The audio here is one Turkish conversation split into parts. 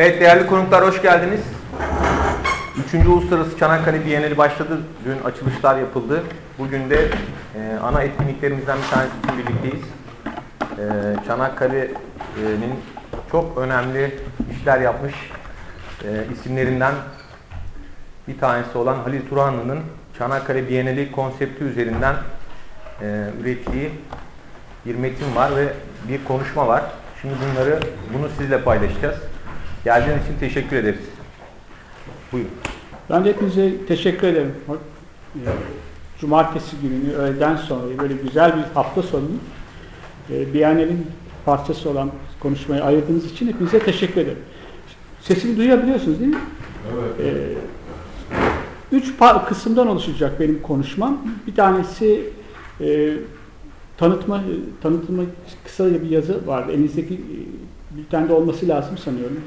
Evet değerli konuklar hoş geldiniz. Üçüncü Uluslararası Çanakkale Bienali başladı. Dün açılışlar yapıldı. Bugün de e, ana etkinliklerimizden bir tanesi için birlikteyiz. E, Çanakkale'nin çok önemli işler yapmış e, isimlerinden bir tanesi olan Halil Turhanlı'nın Çanakkale Bienali konsepti üzerinden e, ürettiği bir metin var ve bir konuşma var. Şimdi bunları bunu sizle paylaşacağız. Geldiğiniz için teşekkür ederiz. Buyurun. Ben de hepinize teşekkür ederim. Cumartesi gününü öğleden sonra böyle güzel bir hafta sonunu e, Biyanel'in parçası olan konuşmayı ayırdığınız için hepinize teşekkür ederim. Sesimi duyabiliyorsunuz değil mi? Evet. E, üç kısımdan oluşacak benim konuşmam. Bir tanesi e, tanıtma, tanıtma kısa bir yazı vardı. Elinizdeki e, bir tane de olması lazım sanıyorum.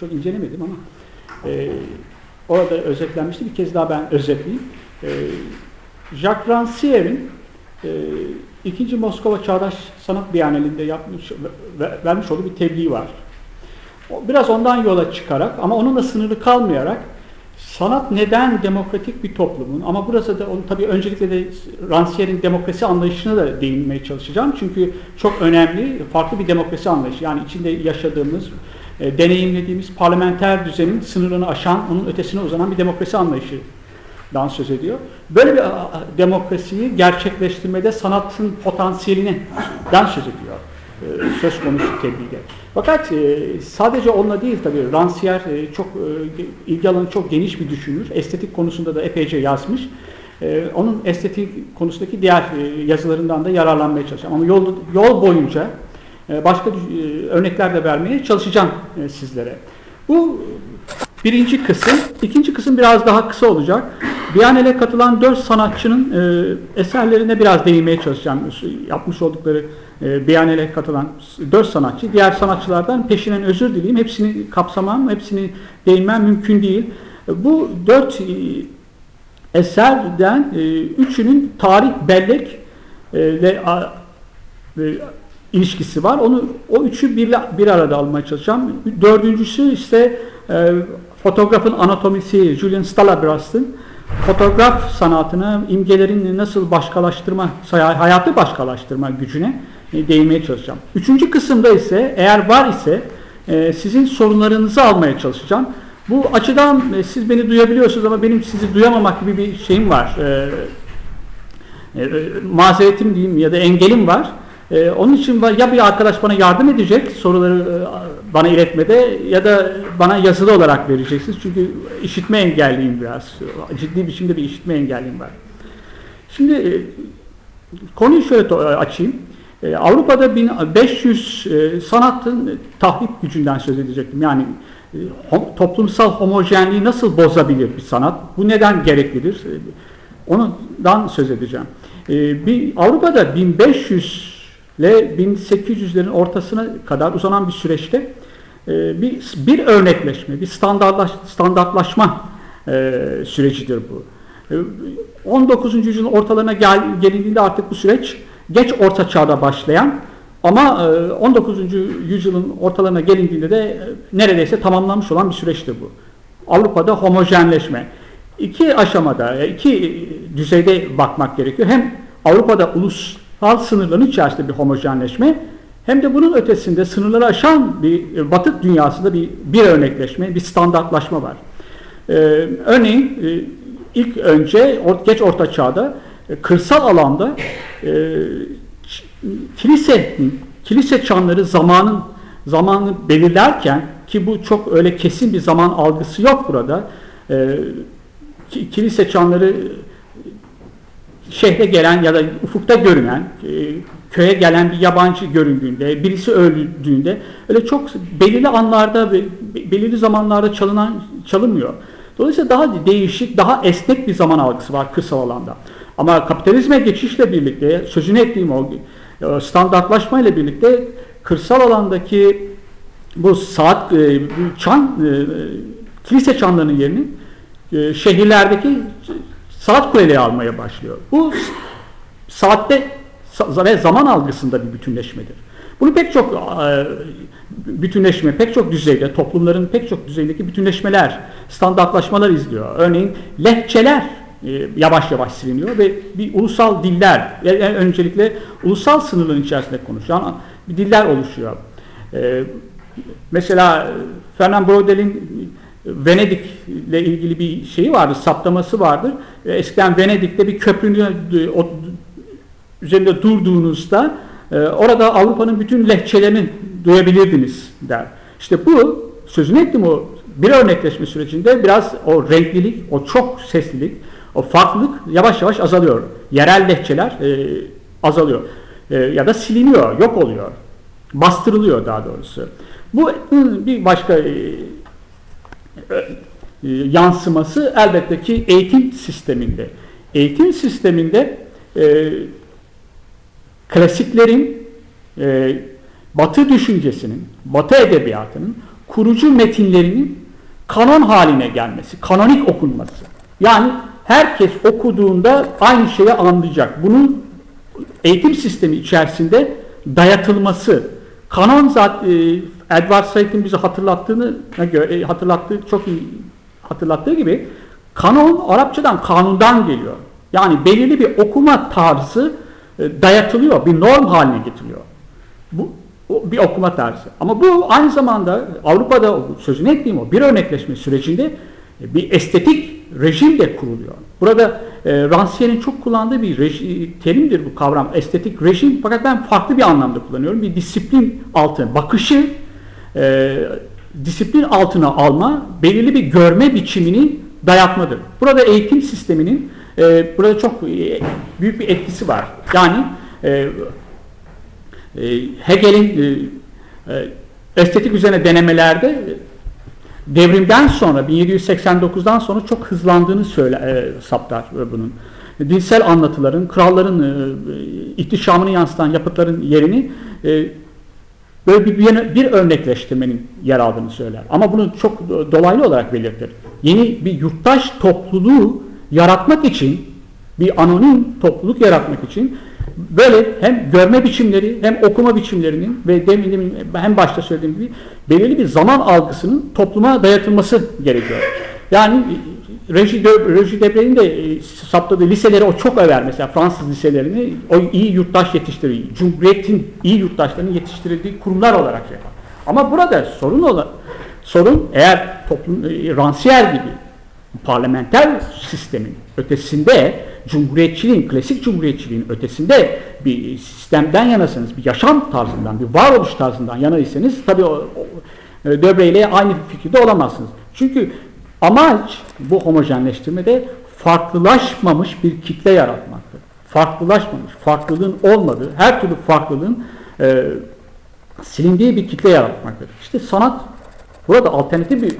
Çok, incelemedim ama e, orada özetlenmişti. Bir kez daha ben özetleyeyim. E, Jacques Rancière'in e, ikinci Moskova Çağdaş Sanat Biyaneli'nde yapmış, vermiş olduğu bir tebliğ var. Biraz ondan yola çıkarak ama onunla sınırlı kalmayarak sanat neden demokratik bir toplumun ama burası da onu tabii öncelikle de Rancière'in demokrasi anlayışına da değinmeye çalışacağım. Çünkü çok önemli farklı bir demokrasi anlayışı. Yani içinde yaşadığımız e, deneyimlediğimiz parlamenter düzenin sınırını aşan, onun ötesine uzanan bir demokrasi anlayışından söz ediyor. Böyle bir demokrasiyi gerçekleştirmede sanatın potansiyelinden söz ediyor. E, söz konusu tebliğde. Fakat e, sadece onunla değil tabii Rancière çok ilgi alanı çok geniş bir düşünür. Estetik konusunda da epeyce yazmış. Onun estetik konusundaki diğer yazılarından da yararlanmaya çalışacağım. Ama yol, yol boyunca başka e, örnekler de vermeye çalışacağım e, sizlere. Bu birinci kısım. İkinci kısım biraz daha kısa olacak. Biyanel'e katılan dört sanatçının e, eserlerine biraz değinmeye çalışacağım. Yapmış oldukları Biyanel'e katılan dört sanatçı. Diğer sanatçılardan peşinen özür dileyim. Hepsini kapsamam, hepsini değinmem mümkün değil. Bu dört eserden üçünün tarih bellek ve ilişkisi var. Onu o üçü bir, bir arada almaya çalışacağım. Dördüncüsü ise e, fotoğrafın anatomisi Julian Stallabras'ın fotoğraf sanatını imgelerin nasıl başkalaştırma, hayatı başkalaştırma gücüne e, değinmeye çalışacağım. Üçüncü kısımda ise eğer var ise e, sizin sorunlarınızı almaya çalışacağım. Bu açıdan e, siz beni duyabiliyorsunuz ama benim sizi duyamamak gibi bir şeyim var. E, e, mazeretim diyeyim ya da engelim var. Ee, onun için ya bir arkadaş bana yardım edecek soruları e, bana iletmede ya da bana yazılı olarak vereceksiniz. Çünkü işitme engelliyim biraz. Ciddi biçimde bir işitme engelliyim var. Şimdi e, konuyu şöyle açayım. E, Avrupa'da 1500 e, sanatın tahrip gücünden söz edecektim. Yani toplumsal homojenliği nasıl bozabilir bir sanat? Bu neden gereklidir? Ondan söz edeceğim. Avrupa'da 1500 ile 1800'lerin ortasına kadar uzanan bir süreçte e, bir, bir örnekleşme, bir standartlaş, standartlaşma e, sürecidir bu. E, 19. yüzyılın ortalarına gel, gelindiğinde artık bu süreç geç orta çağda başlayan ama e, 19. yüzyılın ortalarına gelindiğinde de e, neredeyse tamamlanmış olan bir süreçtir bu. Avrupa'da homojenleşme. İki aşamada, iki düzeyde bakmak gerekiyor. Hem Avrupa'da ulus halk sınırlarının içerisinde bir homojenleşme hem de bunun ötesinde sınırları aşan bir e, batık dünyasında bir, bir örnekleşme, bir standartlaşma var. Ee, örneğin e, ilk önce geç orta çağda e, kırsal alanda e, kilise kilise çanları zamanın zamanı belirlerken ki bu çok öyle kesin bir zaman algısı yok burada. E, kilise çanları şehre gelen ya da ufukta görünen, e, köye gelen bir yabancı göründüğünde, birisi öldüğünde öyle çok belirli anlarda belirli zamanlarda çalınan çalınmıyor. Dolayısıyla daha değişik, daha esnek bir zaman algısı var kırsal alanda. Ama kapitalizme geçişle birlikte, sözünü ettiğim o e, standartlaşmayla birlikte kırsal alandaki bu saat, e, çan, kilise çanlarının yerini şehirlerdeki saat kuleleri almaya başlıyor. Bu saatte ve zaman algısında bir bütünleşmedir. Bunu pek çok e, bütünleşme, pek çok düzeyde, toplumların pek çok düzeydeki bütünleşmeler, standartlaşmalar izliyor. Örneğin lehçeler e, yavaş yavaş siliniyor ve bir ulusal diller, e, e, öncelikle ulusal sınırların içerisinde konuşan bir diller oluşuyor. Mesela Fernand Braudel'in Venedik ile ilgili bir şeyi vardır, saptaması vardır. Eskiden Venedik'te bir köprünün üzerinde durduğunuzda orada Avrupa'nın bütün lehçelerini duyabilirdiniz der. İşte bu sözünü ettim o bir örnekleşme sürecinde biraz o renklilik, o çok seslilik, o farklılık yavaş yavaş azalıyor. Yerel lehçeler e, azalıyor. E, ya da siliniyor, yok oluyor. Bastırılıyor daha doğrusu. Bu bir başka e, e, yansıması elbette ki eğitim sisteminde. Eğitim sisteminde e, klasiklerin, e, batı düşüncesinin, batı edebiyatının kurucu metinlerinin kanon haline gelmesi, kanonik okunması. Yani herkes okuduğunda aynı şeyi anlayacak. Bunun eğitim sistemi içerisinde dayatılması. Kanon zaten Edward Said'in bize hatırlattığını e, hatırlattığı çok iyi hatırlattığı gibi kanon Arapçadan kanundan geliyor. Yani belirli bir okuma tarzı e, dayatılıyor, bir norm haline getiriliyor. Bu bir okuma tarzı. Ama bu aynı zamanda Avrupa'da sözünü ettiğim o bir örnekleşme sürecinde e, bir estetik rejim de kuruluyor. Burada e, Rancière'in çok kullandığı bir reji, terimdir bu kavram estetik rejim fakat ben farklı bir anlamda kullanıyorum. Bir disiplin altı, bakışı e, disiplin altına alma, belirli bir görme biçimini dayatmadır. Burada eğitim sisteminin e, burada çok e, büyük bir etkisi var. Yani e, e, Hegel'in e, e, estetik üzerine denemelerde devrimden sonra 1789'dan sonra çok hızlandığını söyle, e, saptar bunun. Dinsel anlatıların, kralların e, ihtişamını yansıtan yapıtların yerini e, böyle bir, bir, bir örnekleştirmenin yer aldığını söyler. Ama bunu çok dolaylı olarak belirtir. Yeni bir yurttaş topluluğu yaratmak için, bir anonim topluluk yaratmak için böyle hem görme biçimleri hem okuma biçimlerinin ve demin, demin hem başta söylediğim gibi belirli bir zaman algısının topluma dayatılması gerekiyor. Yani Reji, Reji de e, saptadığı liseleri o çok över mesela Fransız liselerini o iyi yurttaş yetiştiriyor. Cumhuriyetin iyi yurttaşlarının yetiştirildiği kurumlar olarak şey yapar. Ama burada sorun olan sorun eğer toplum e, Rancière gibi parlamenter sistemin ötesinde cumhuriyetçiliğin, klasik cumhuriyetçiliğin ötesinde bir sistemden yanasınız, bir yaşam tarzından, bir varoluş tarzından yanaysanız tabii o, o e, Döbre ile aynı fikirde olamazsınız. Çünkü amaç bu homojenleştirmede farklılaşmamış bir kitle yaratmaktır. Farklılaşmamış, farklılığın olmadığı, her türlü farklılığın e, silindiği bir kitle yaratmaktır. İşte sanat burada alternatif bir e,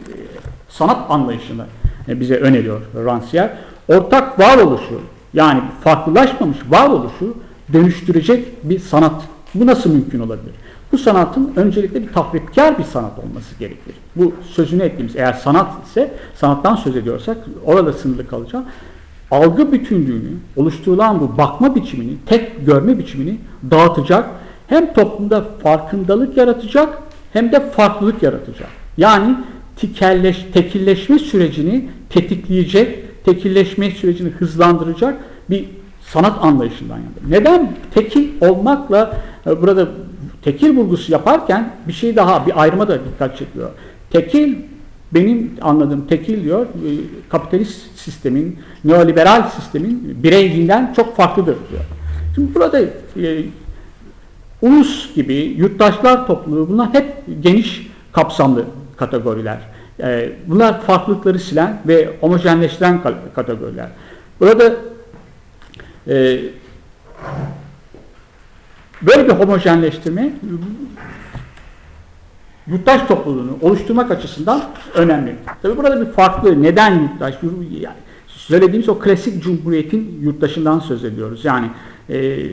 sanat anlayışını e, bize öneriyor Rancière. Ortak varoluşu yani farklılaşmamış varoluşu dönüştürecek bir sanat. Bu nasıl mümkün olabilir? Bu sanatın öncelikle bir tahripkar bir sanat olması gerekir. Bu sözünü ettiğimiz eğer sanat ise sanattan söz ediyorsak orada sınırlı kalacak. Algı bütünlüğünü, oluşturulan bu bakma biçimini, tek görme biçimini dağıtacak. Hem toplumda farkındalık yaratacak hem de farklılık yaratacak. Yani tikelleş, tekilleşme sürecini tetikleyecek, tekilleşme sürecini hızlandıracak bir sanat anlayışından yandır. Neden tekil olmakla e, burada tekil vurgusu yaparken bir şey daha, bir ayrıma da dikkat çekiyor. Tekil benim anladığım tekil diyor, e, kapitalist sistemin, neoliberal sistemin bireyliğinden çok farklıdır diyor. Şimdi burada e, ulus gibi, yurttaşlar topluluğu bunlar hep geniş kapsamlı kategoriler. E, bunlar farklılıkları silen ve homojenleştiren kategoriler. Burada e, böyle bir homojenleştirme yurttaş topluluğunu oluşturmak açısından önemli. Tabi burada bir farklı neden yurttaş? Yani söylediğimiz o klasik cumhuriyetin yurttaşından söz ediyoruz. Yani e,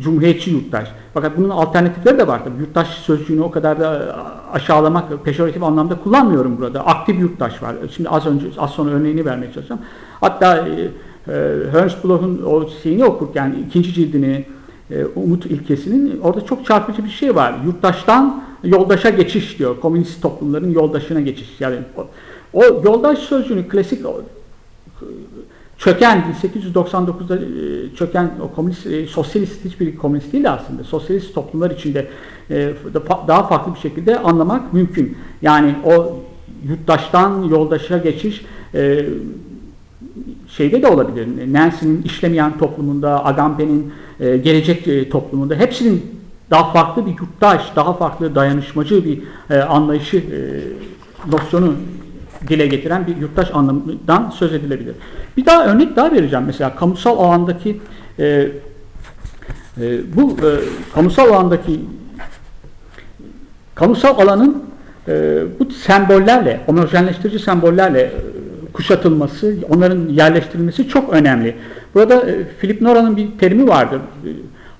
cumhuriyetçi yurttaş. Fakat bunun alternatifleri de var tabii. Yurttaş sözcüğünü o kadar da aşağılamak, pejoratif anlamda kullanmıyorum burada. Aktif yurttaş var. Şimdi az önce az sonra örneğini vermeye çalışacağım. Hatta e, e, Ernst Bloch'un o şeyini okurken ikinci cildini e, umut ilkesinin orada çok çarpıcı bir şey var. Yurttaştan yoldaşa geçiş diyor. Komünist toplumların yoldaşına geçiş. Yani o, o yoldaş sözcüğünü klasik çöken 1899'da e, çöken o komünist e, sosyalist hiçbir komünist değil aslında. Sosyalist toplumlar içinde e, daha farklı bir şekilde anlamak mümkün. Yani o yurttaştan yoldaşa geçiş e, şeyde de olabilir. Nancy'nin işlemeyen toplumunda, Agamben'in e, gelecek e, toplumunda hepsinin daha farklı bir yurttaş, daha farklı dayanışmacı bir e, anlayışı, e, nosyonu dile getiren bir yurttaş anlamından söz edilebilir. Bir daha örnek daha vereceğim. Mesela kamusal alandaki e, bu kamusal alandaki kamusal alanın bu sembollerle, homojenleştirici sembollerle kuşatılması, onların yerleştirilmesi çok önemli. Burada e, Philip Nora'nın bir terimi vardır. E,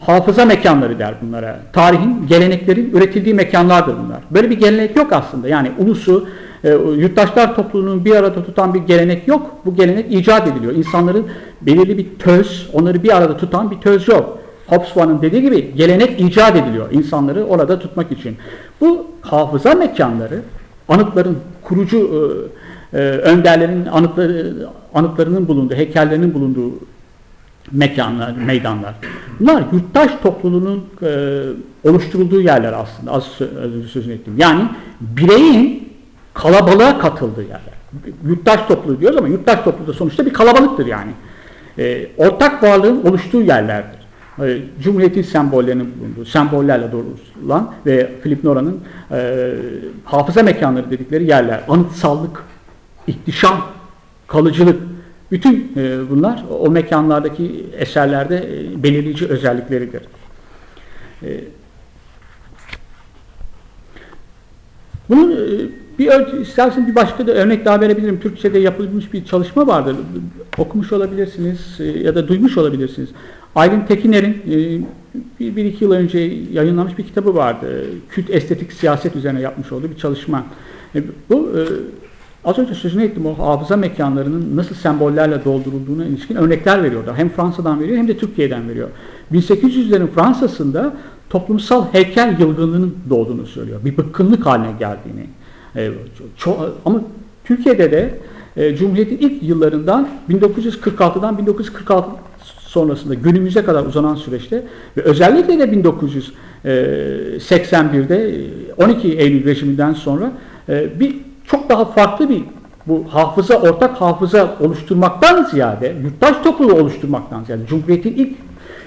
hafıza mekanları der bunlara. Tarihin, geleneklerin üretildiği mekanlardır bunlar. Böyle bir gelenek yok aslında. Yani ulusu, e, yurttaşlar topluluğunu bir arada tutan bir gelenek yok. Bu gelenek icat ediliyor. İnsanların belirli bir töz, onları bir arada tutan bir töz yok. Hobsbawm'ın dediği gibi gelenek icat ediliyor insanları orada tutmak için. Bu hafıza mekanları, anıtların kurucu e, e, önderlerin anıtları, anıtlarının bulunduğu, heykellerinin bulunduğu mekanlar, meydanlar. Bunlar yurttaş topluluğunun e, oluşturulduğu yerler aslında az, sözünü ettim. Yani bireyin kalabalığa katıldığı yerler. Yurttaş topluluğu diyoruz ama yurttaş topluluğu sonuçta bir kalabalıktır yani. E, ortak varlığın oluştuğu yerlerdir. E, Cumhuriyetin sembollerinin bulunduğu, sembollerle doğrulan ve Philip Nora'nın e, hafıza mekanları dedikleri yerler. Anıtsallık, ihtişam, kalıcılık, bütün e, bunlar o mekanlardaki eserlerde e, belirleyici özellikleridir. E, bunun bir istersen bir başka da örnek daha verebilirim. Türkçe'de yapılmış bir çalışma vardır. Okumuş olabilirsiniz ya da duymuş olabilirsiniz. Aylin Tekiner'in bir, bir iki yıl önce yayınlanmış bir kitabı vardı. Küt estetik siyaset üzerine yapmış olduğu bir çalışma. Bu Az önce sözünü ettim o hafıza mekanlarının nasıl sembollerle doldurulduğuna ilişkin örnekler veriyordu. Hem Fransa'dan veriyor hem de Türkiye'den veriyor. 1800'lerin Fransa'sında toplumsal heykel yılgınlığının doğduğunu söylüyor. Bir bıkkınlık haline geldiğini. E, ama Türkiye'de de e, Cumhuriyet'in ilk yıllarından 1946'dan 1946 sonrasında günümüze kadar uzanan süreçte ve özellikle de 1981'de 12 Eylül rejiminden sonra e, bir çok daha farklı bir bu hafıza, ortak hafıza oluşturmaktan ziyade, yurttaş topluluğu oluşturmaktan ziyade, Cumhuriyet'in ilk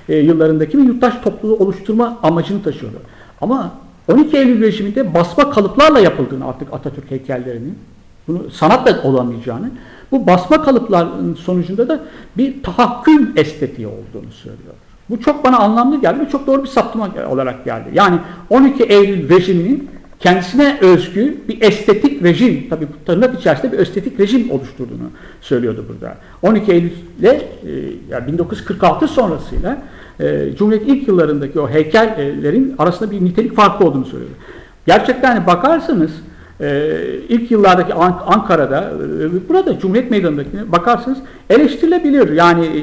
e, yıllarındaki bir yurttaş topluluğu oluşturma amacını taşıyordu. Ama 12 Eylül rejiminde basma kalıplarla yapıldığını artık Atatürk heykellerinin, bunu sanatla olamayacağını, bu basma kalıpların sonucunda da bir tahakküm estetiği olduğunu söylüyor. Bu çok bana anlamlı geldi ve çok doğru bir saptama olarak geldi. Yani 12 Eylül rejiminin kendisine özgü bir estetik rejim, tabi tırnak içerisinde bir estetik rejim oluşturduğunu söylüyordu burada. 12 Eylül ile e, yani 1946 sonrasıyla e, Cumhuriyet ilk yıllarındaki o heykellerin arasında bir nitelik farkı olduğunu söylüyordu. Gerçekten hani bakarsanız e, ilk yıllardaki Ankara'da, e, burada Cumhuriyet Meydanı'ndaki bakarsanız eleştirilebilir. Yani e,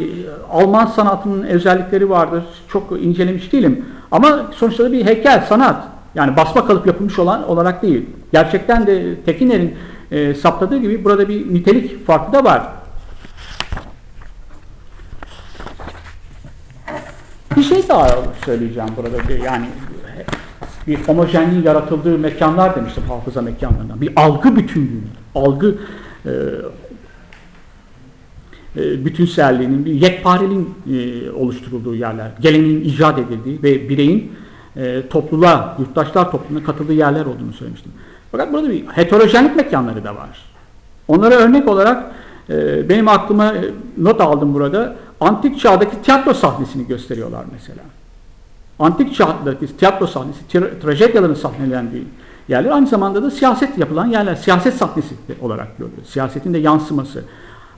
Alman sanatının özellikleri vardır. Çok incelemiş değilim. Ama sonuçta bir heykel, sanat. Yani basma kalıp yapılmış olan olarak değil. Gerçekten de Tekiner'in e, saptadığı gibi burada bir nitelik farkı da var. Bir şey daha söyleyeceğim burada. Yani bir homojenliğin yaratıldığı mekanlar demiştim hafıza mekanlarından. Bir algı bütünlüğü, algı e, e, bütünselliğinin, bir yekpareliğin e, oluşturulduğu yerler, geleneğin icat edildiği ve bireyin e, topluluğa, yurttaşlar topluluğuna katıldığı yerler olduğunu söylemiştim. Fakat burada bir heterojenlik mekanları da var. Onlara örnek olarak e, benim aklıma e, not aldım burada. Antik çağdaki tiyatro sahnesini gösteriyorlar mesela. Antik çağdaki tiyatro sahnesi, tra trajedyaların sahnelendiği yerler aynı zamanda da siyaset yapılan yerler, siyaset sahnesi olarak görülüyor. Siyasetin de yansıması.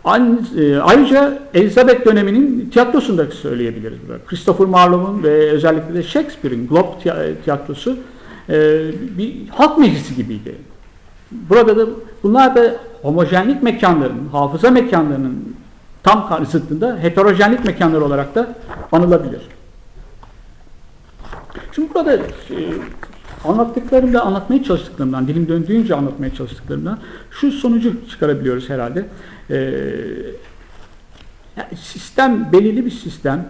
E, ayrıca Elizabeth döneminin tiyatrosunu da söyleyebiliriz. Christopher Marlowe'un ve özellikle de Shakespeare'in Globe tiyatrosu e, bir halk meclisi gibiydi. Burada da bunlar da homojenlik mekanlarının, hafıza mekanlarının tam zıttında heterojenlik mekanları olarak da anılabilir. Şimdi burada e, anlattıklarımda, anlatmaya çalıştıklarımdan, dilim döndüğünce anlatmaya çalıştıklarımdan şu sonucu çıkarabiliyoruz herhalde. E, sistem, belirli bir sistem,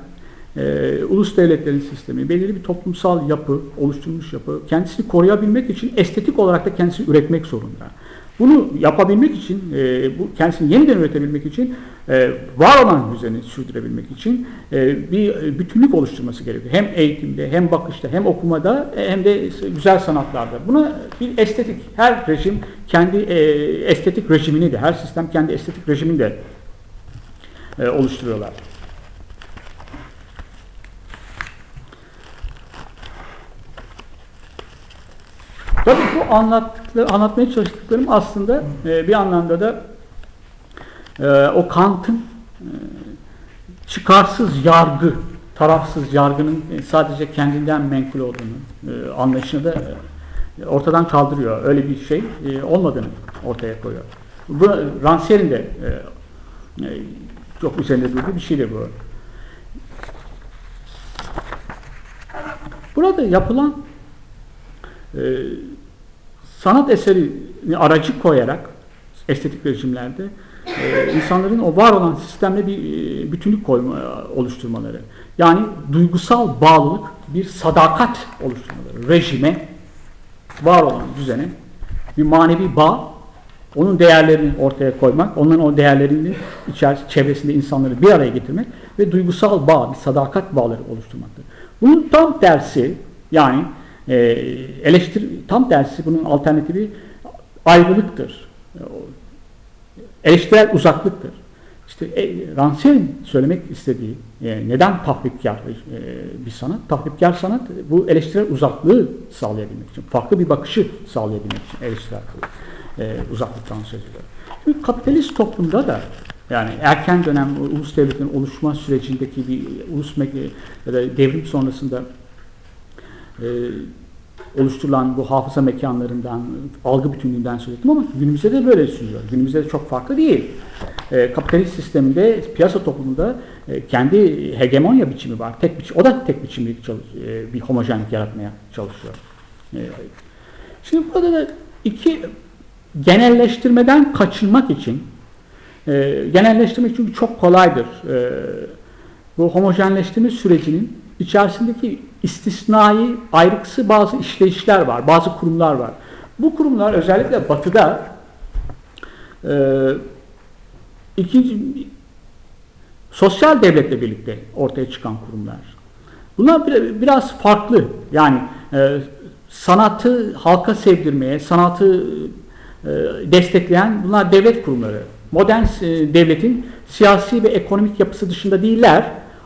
e, ulus devletlerin sistemi, belirli bir toplumsal yapı, oluşturulmuş yapı, kendisini koruyabilmek için estetik olarak da kendisini üretmek zorunda. Bunu yapabilmek için, e, bu kendisini yeniden üretebilmek için, e, var olan düzeni sürdürebilmek için e, bir e, bütünlük oluşturması gerekiyor. Hem eğitimde, hem bakışta, hem okumada, e, hem de güzel sanatlarda. Buna bir estetik, her rejim kendi e, estetik rejimini de, her sistem kendi estetik rejimini de e, oluşturuyorlar. Tabii bu anlatmaya çalıştıklarım aslında e, bir anlamda da e, o Kant'ın e, çıkarsız yargı, tarafsız yargının e, sadece kendinden menkul olduğunu e, anlayışını da e, ortadan kaldırıyor. Öyle bir şey e, olmadığını ortaya koyuyor. Bu Rancière'in de e, e, çok üzerinde durduğu bir şey de bu. Burada yapılan e, sanat eserini aracı koyarak estetik rejimlerde e, insanların o var olan sistemle bir e, bütünlük koyma, oluşturmaları. Yani duygusal bağlılık, bir sadakat oluşturmaları. Rejime, var olan düzene bir manevi bağ, onun değerlerini ortaya koymak, onların o değerlerini içerisinde, çevresinde insanları bir araya getirmek ve duygusal bağ, bir sadakat bağları oluşturmaktır. Bunun tam tersi, yani e, eleştir tam tersi bunun alternatifi ayrılıktır. Eleştirel uzaklıktır. İşte e, Rancière'in söylemek istediği e, neden tahripkar e, bir sanat? Tahripkar sanat bu eleştirel uzaklığı sağlayabilmek için, farklı bir bakışı sağlayabilmek için eleştirel e, uzaklıktan söz ediyor. Şimdi kapitalist toplumda da yani erken dönem ulus devletlerin oluşma sürecindeki bir ulus ya da devrim sonrasında e, oluşturulan bu hafıza mekanlarından, algı bütünlüğünden söz ettim ama günümüzde de böyle sürüyor. Günümüzde de çok farklı değil. E, kapitalist sisteminde, piyasa toplumunda e, kendi hegemonya biçimi var. Tek biçim, o da tek biçimli e, bir homojenlik yaratmaya çalışıyor. E, şimdi burada da iki genelleştirmeden kaçınmak için e, genelleştirmek çünkü çok kolaydır. E, bu homojenleştirme sürecinin içerisindeki istisnai, ayrıksı bazı işleyişler var, bazı kurumlar var. Bu kurumlar özellikle batıda e, ikinci sosyal devletle birlikte ortaya çıkan kurumlar. Bunlar biraz farklı. Yani e, sanatı halka sevdirmeye, sanatı e, destekleyen bunlar devlet kurumları. Modern e, devletin siyasi ve ekonomik yapısı dışında değiller.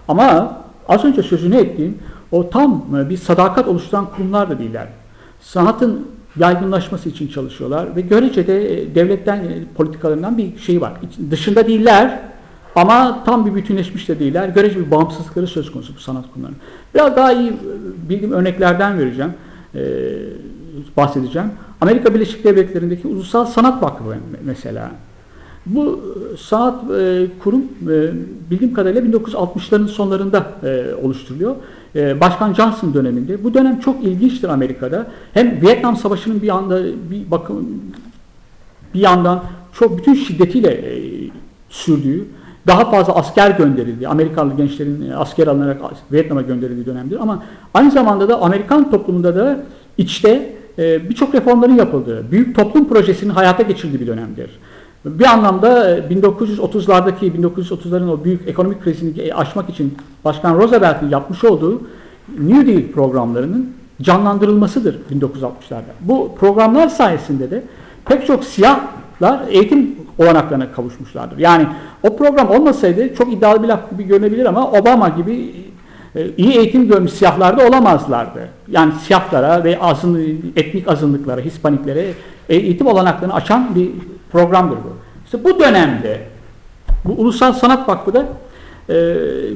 Ama az önce sözünü ettiğim o tam e, bir sadakat oluşturan kurumlar da değiller. Sanatın yaygınlaşması için çalışıyorlar ve görece de e, devletten e, politikalarından bir şey var. Dışında değiller ama tam bir bütünleşmiş de değiller. Görece bir bağımsızlıkları söz konusu bu sanat kurumlarının. Biraz daha iyi bildiğim örneklerden vereceğim. bahsedeceğim. Amerika Birleşik Devletleri'ndeki Ulusal Sanat Vakfı mesela. Bu sanat kurum bildiğim kadarıyla 1960'ların sonlarında oluşturuluyor. E, Başkan Johnson döneminde. Bu dönem çok ilginçtir Amerika'da. Hem Vietnam Savaşı'nın bir anda bir bakım bir yandan çok bütün şiddetiyle e, sürdüğü, daha fazla asker gönderildi. Amerikalı gençlerin e, asker alınarak Vietnam'a gönderildiği dönemdir. Ama aynı zamanda da Amerikan toplumunda da içte e, birçok reformların yapıldığı, büyük toplum projesinin hayata geçirildiği bir dönemdir. Bir anlamda 1930'lardaki, e, 1930'ların o büyük ekonomik krizini aşmak için Başkan Roosevelt'in yapmış olduğu New Deal programlarının canlandırılmasıdır 1960'larda. Bu programlar sayesinde de pek çok siyahlar eğitim olanaklarına kavuşmuşlardır. Yani o program olmasaydı çok iddialı bir laf gibi görünebilir ama Obama gibi e, iyi eğitim görmüş siyahlar da olamazlardı. Yani siyahlara ve azın, etnik azınlıklara, Hispaniklere eğitim olanaklarını açan bir programdır bu. İşte bu dönemde bu Ulusal Sanat Vakfı da e,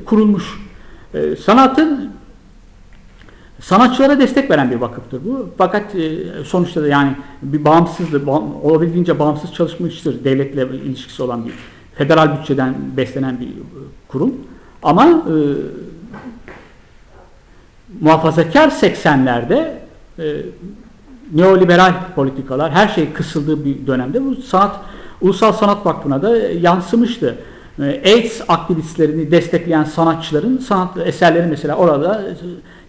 kurulmuş. E, sanatın sanatçılara destek veren bir vakıftır bu. Fakat e, sonuçta da yani bir bağımsızdır, bağ, olabildiğince bağımsız çalışmıştır. Devletle ilişkisi olan bir federal bütçeden beslenen bir kurum. Ama e, muhafazakar 80'lerde e, neoliberal politikalar her şey kısıldığı bir dönemde bu sanat Ulusal Sanat Vakfı'na da yansımıştı. E, AIDS aktivistlerini destekleyen sanatçıların sanat eserleri mesela orada e,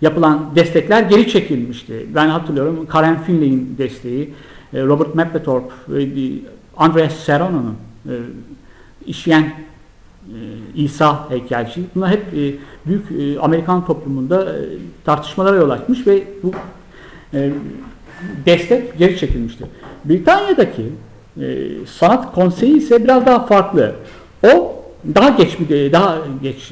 yapılan destekler geri çekilmişti. Ben hatırlıyorum Karen Finley'in desteği, e, Robert Mapplethorpe, Andreas Serrano'nun işleyen İsa heykelci. Bunlar hep büyük Amerikan toplumunda tartışmalara yol açmış ve bu destek geri çekilmişti. Britanya'daki sanat konseyi ise biraz daha farklı. O daha geç bir daha geç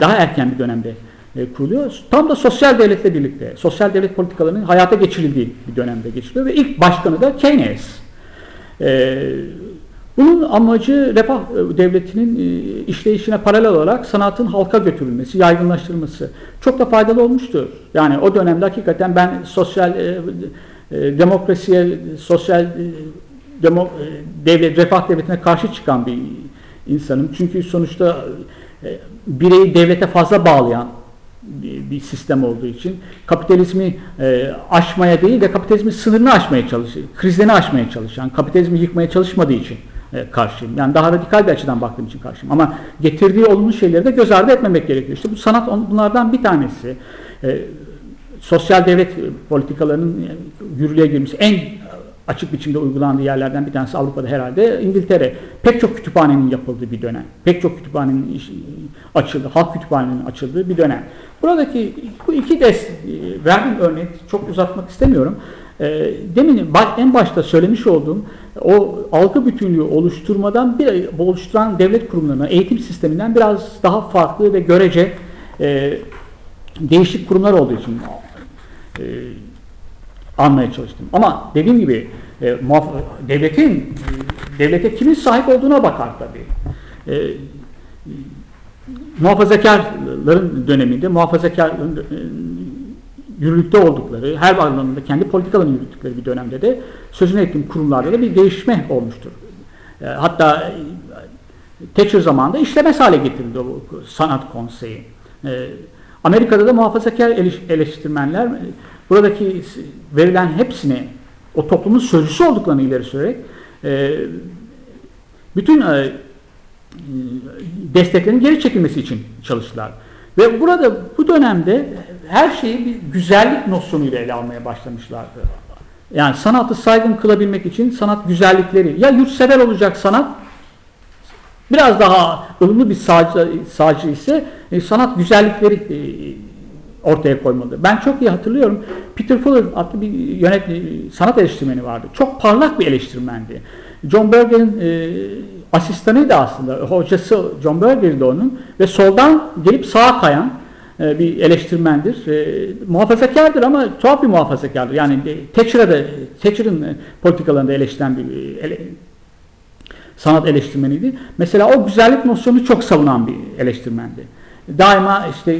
daha erken bir dönemde e, kuruluyor. Tam da sosyal devletle birlikte, sosyal devlet politikalarının hayata geçirildiği bir dönemde geçiliyor ve ilk başkanı da Keynes. E, bunun amacı refah e, devletinin işleyişine paralel olarak sanatın halka götürülmesi, yaygınlaştırılması çok da faydalı olmuştur. Yani o dönemde hakikaten ben sosyal demokrasiye, sosyal demo, devlet, refah devletine karşı çıkan bir insanım. Çünkü sonuçta bireyi devlete fazla bağlayan bir, sistem olduğu için kapitalizmi e, aşmaya değil de kapitalizmin sınırını aşmaya çalışıyor, krizlerini aşmaya çalışan, kapitalizmi yıkmaya çalışmadığı için e, karşıyım. Yani daha radikal bir açıdan baktığım için karşıyım. Ama getirdiği olumlu şeyleri de göz ardı etmemek gerekiyor. İşte bu sanat bunlardan bir tanesi. E, sosyal devlet politikalarının yürürlüğe girmesi en açık biçimde uygulandığı yerlerden bir tanesi Avrupa'da herhalde İngiltere. Pek çok kütüphanenin yapıldığı bir dönem. Pek çok kütüphanenin açıldığı, halk kütüphanenin açıldığı bir dönem. Buradaki bu iki ders e, verdiğim örnek çok uzatmak istemiyorum. E, demin en başta söylemiş olduğum o algı bütünlüğü oluşturmadan bir oluşturan devlet kurumlarına, eğitim sisteminden biraz daha farklı ve görece e, değişik kurumlar olduğu için e, anmaya çalıştım. Ama dediğim gibi e, devletin devlete kimin sahip olduğuna bakar tabii. E, muhafazakarların döneminde muhafazakarların yürürlükte oldukları, her alanında kendi politikalarını yürüttükleri bir dönemde de sözünü ettiğim kurumlarda da bir değişme olmuştur. E, hatta e, Thatcher zamanında işlemez hale getirildi o sanat konseyi. E, Amerika'da da muhafazakar eleştirmenler buradaki verilen hepsini o toplumun sözcüsü olduklarını ileri sürerek bütün desteklerin geri çekilmesi için çalıştılar. Ve burada bu dönemde her şeyi bir güzellik nosyonuyla ele almaya başlamışlardı. Yani sanatı saygın kılabilmek için sanat güzellikleri ya yurtsever olacak sanat biraz daha ılımlı bir sağcı, sağcı ise e, sanat güzellikleri e, ortaya koymalı. Ben çok iyi hatırlıyorum. Peter Fuller adlı bir yönet sanat eleştirmeni vardı. Çok parlak bir eleştirmendi. John Berger'in e, asistanıydı aslında. Hocası John Berger'di onun ve soldan gelip sağa kayan e, bir eleştirmendir. E, muhafazakardır ama tuhaf bir muhafazakardır. Yani e, Thatcher'ın e, politikalarında eleştiren bir ele, sanat eleştirmeniydi. Mesela o güzellik nosyonunu çok savunan bir eleştirmendi. Daima işte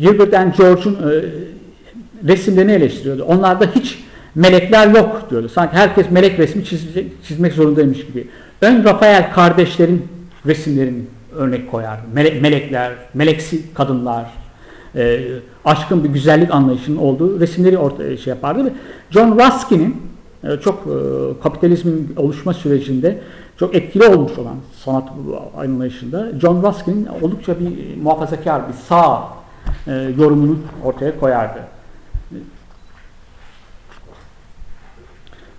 Gilbert and George'un e, resimlerini eleştiriyordu. Onlarda hiç melekler yok diyordu. Sanki herkes melek resmi çizmek, çizmek zorundaymış gibi. Ön Rafael kardeşlerin resimlerini örnek koyardı. Mele, melekler, meleksi kadınlar, e, aşkın bir güzellik anlayışının olduğu resimleri ortaya şey yapardı. John Ruskin'in e, çok e, kapitalizmin oluşma sürecinde çok etkili olmuş olan sanat anlayışında John Ruskin oldukça bir muhafazakar, bir sağ e, yorumunu ortaya koyardı.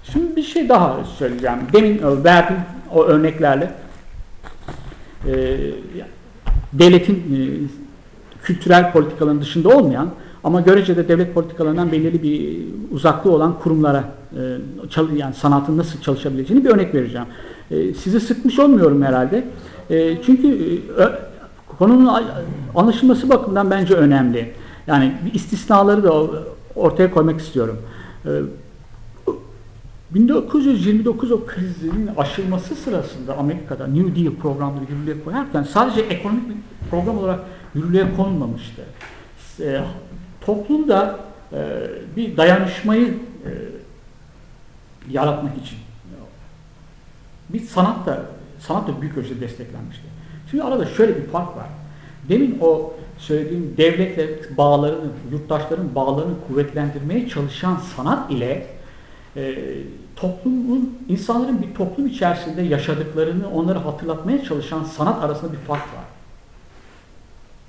Şimdi bir şey daha söyleyeceğim. Demin verdiğim o örneklerle e, devletin e, kültürel politikaların dışında olmayan ama görece de devlet politikalarından belirli bir uzaklığı olan kurumlara e, yani sanatın nasıl çalışabileceğini bir örnek vereceğim. E, sizi sıkmış olmuyorum herhalde. E, çünkü konunun anlaşılması bakımından bence önemli. Yani istisnaları da ortaya koymak istiyorum. E, 1929 o krizinin aşılması sırasında Amerika'da New Deal programları yürürlüğe koyarken sadece ekonomik bir program olarak yürürlüğe konmamıştı. E, toplumda e, bir dayanışmayı e, yaratmak için bir sanat da sanat da büyük ölçüde desteklenmişti. Şimdi arada şöyle bir fark var. Demin o söylediğim devletle bağlarını, yurttaşların bağlarını kuvvetlendirmeye çalışan sanat ile e, toplumun, insanların bir toplum içerisinde yaşadıklarını onları hatırlatmaya çalışan sanat arasında bir fark var.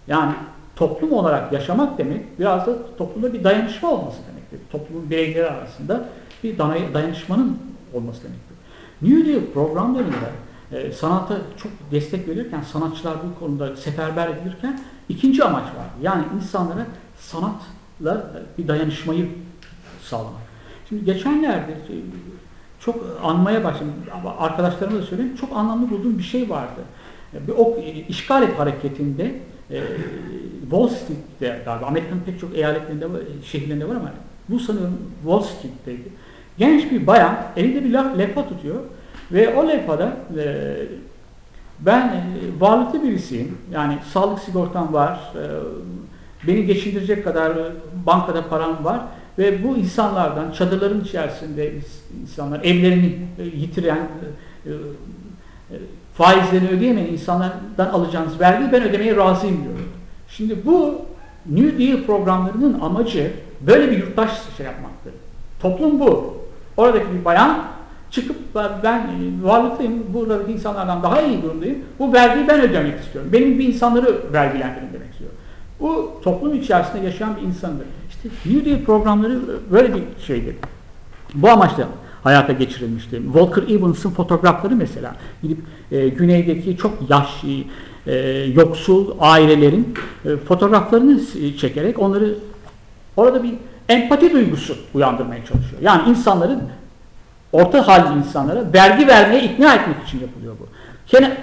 Yani toplum olarak yaşamak demek biraz da toplumda bir dayanışma olması demektir. Toplumun bireyleri arasında bir dayanışmanın olması demektir. New Deal programlarında e, sanata çok destek verirken, sanatçılar bu konuda seferber edilirken ikinci amaç var. Yani insanlara sanatla bir dayanışmayı sağlamak. Şimdi geçenlerde e, çok anmaya başladım. Arkadaşlarıma da söyleyeyim. Çok anlamlı bulduğum bir şey vardı. E, bir o e, işgal et hareketinde Wall Street'te galiba Amerika'nın pek çok eyaletlerinde şehirlerinde var ama bu sanıyorum Wall Street'teydi. Genç bir bayan elinde bir levha tutuyor ve o levhada e, ben e, varlıklı birisiyim. Yani sağlık sigortam var. E, beni geçindirecek kadar bankada param var. Ve bu insanlardan, çadırların içerisinde insanlar, evlerini e, yitiren, e, e, faizlerini ödeyemeyen insanlardan alacağınız vergiyi ben ödemeye razıyım diyor. Şimdi bu New Deal programlarının amacı böyle bir yurttaş şey yapmaktı. Toplum bu. Oradaki bir bayan çıkıp ben varlıklıyım, buradaki insanlardan daha iyi durumdayım. Bu vergiyi ben ödemek istiyorum. Benim bir insanları vergilendirin demek istiyor. Bu toplum içerisinde yaşayan bir insandır. İşte New Deal programları böyle bir şeydir. Bu amaçla hayata geçirilmişti. Walker Evans'ın fotoğrafları mesela gidip e, güneydeki çok yaşlı, e, yoksul ailelerin e, fotoğraflarını çekerek onları orada bir empati duygusu uyandırmaya çalışıyor. Yani insanların orta halli insanlara vergi vermeye ikna etmek için yapılıyor bu.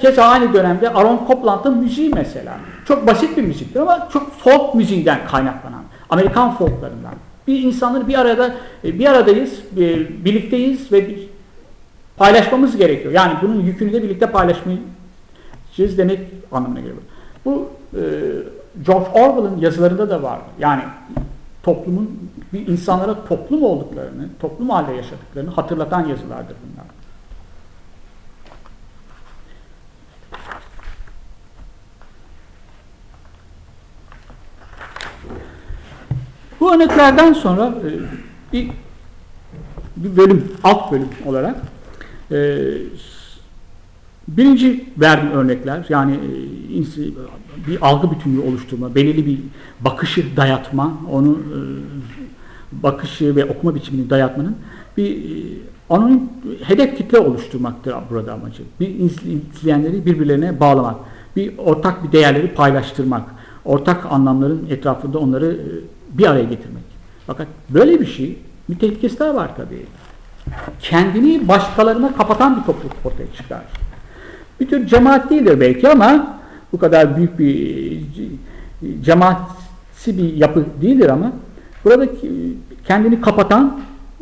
Keza aynı dönemde Aaron Copland'ın müziği mesela. Çok basit bir müziktir ama çok folk müziğinden kaynaklanan, Amerikan folklarından. Bir insanları bir arada bir aradayız, birlikteyiz ve paylaşmamız gerekiyor. Yani bunun yükünü de birlikte paylaşmayacağız demek anlamına geliyor. Bu e, George Orwell'ın yazılarında da var. Yani toplumun bir insanlara toplum olduklarını, toplum halde yaşadıklarını hatırlatan yazılardır bunlar. Bu örneklerden sonra e, bir, bir bölüm, alt bölüm olarak e, birinci verdiğim örnekler yani e, bir algı bütünlüğü oluşturma, belirli bir bakışı dayatma, onu bakışı ve okuma biçimini dayatmanın bir anonim hedef kitle oluşturmaktır burada amacı. Bir izleyenleri birbirlerine bağlamak, bir ortak bir değerleri paylaştırmak, ortak anlamların etrafında onları bir araya getirmek. Fakat böyle bir şey bir tehlikesi daha var tabii. Kendini başkalarına kapatan bir topluluk ortaya çıkar. Bir tür cemaat değildir belki ama bu kadar büyük bir cemaatsi bir yapı değildir ama burada kendini kapatan,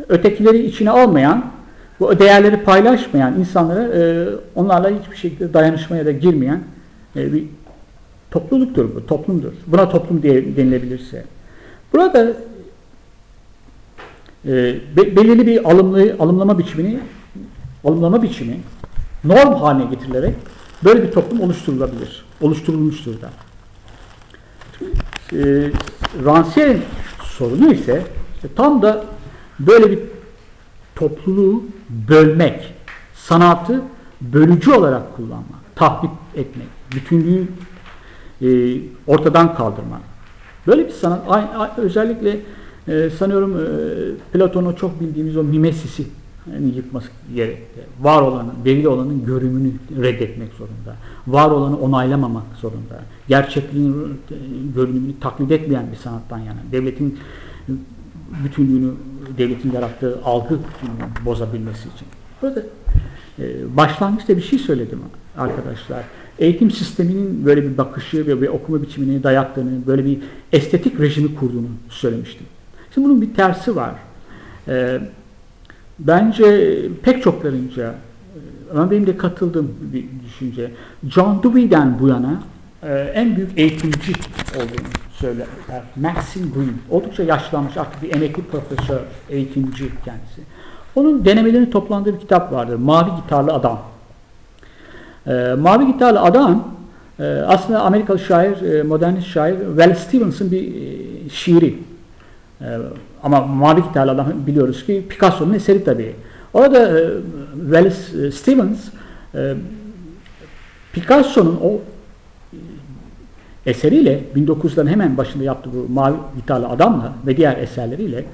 ötekileri içine almayan, bu değerleri paylaşmayan insanlara e, onlarla hiçbir şekilde dayanışmaya da girmeyen e, bir topluluktur bu, toplumdur. Buna toplum diye denilebilirse. Burada e, belirli bir alımlı, alımlama biçimini alımlama biçimi norm haline getirilerek böyle bir toplum oluşturulabilir. Oluşturulmuştur da. E, Rancière'in sorunu ise işte tam da böyle bir topluluğu bölmek, sanatı bölücü olarak kullanmak, tahrip etmek, bütünlüğü e, ortadan kaldırmak. Böyle bir sanat özellikle e, sanıyorum e, Platon'u çok bildiğimiz o mimesisi yani yıkması gerekti. Var olanın, belli olanın görümünü reddetmek zorunda. Var olanı onaylamamak zorunda. Gerçekliğin e, görünümünü taklit etmeyen bir sanattan yana. Devletin bütünlüğünü, devletin yarattığı algı bütünlüğünü bozabilmesi için. Burada e, başlangıçta bir şey söyledim arkadaşlar eğitim sisteminin böyle bir bakışı ve bir okuma biçimini dayattığını, böyle bir estetik rejimi kurduğunu söylemiştim. Şimdi bunun bir tersi var. Ee, bence pek çoklarınca, e, ama benim de katıldığım bir düşünce, John Dewey'den bu yana e, en büyük eğitimci olduğunu söylerler. Maxine Green. Oldukça yaşlanmış artık bir emekli profesör, eğitimci kendisi. Onun denemelerini toplandığı bir kitap vardır. Mavi Gitarlı Adam. E, Mavi Gitarlı Adam e, aslında Amerikalı şair, e, modernist şair Wallace Stevens'ın bir e, şiiri. E, ama Mavi Gitarlar'dan biliyoruz ki Picasso'nun eseri tabii. Orada e, Stevens Picasso'nun o eseriyle 1900'lerin hemen başında yaptığı bu Mavi Gitarlı Adam'la ve diğer eserleriyle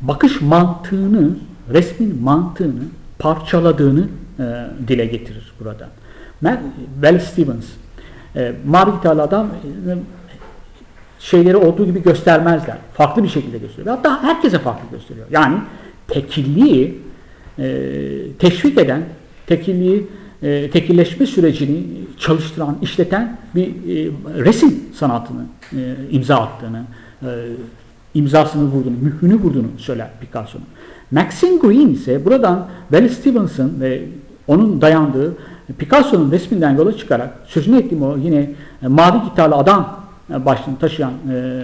bakış mantığını, resmin mantığını parçaladığını e, dile getirir burada. Bell Stevens, e, Mavi Gitarlı Adam e, şeyleri olduğu gibi göstermezler. Farklı bir şekilde gösteriyor. Hatta herkese farklı gösteriyor. Yani tekilliği e, teşvik eden, tekilliği e, tekilleşme sürecini çalıştıran, işleten bir e, resim sanatını e, imza attığını, e, imzasını vurduğunu, mührünü vurduğunu söyler Picasso'nun. Maxine Green ise buradan Bell Stevens'ın ve onun dayandığı Picasso'nun resminden yola çıkarak sözünü ettiğim o yine e, mavi gitarlı adam e, başlığını taşıyan e,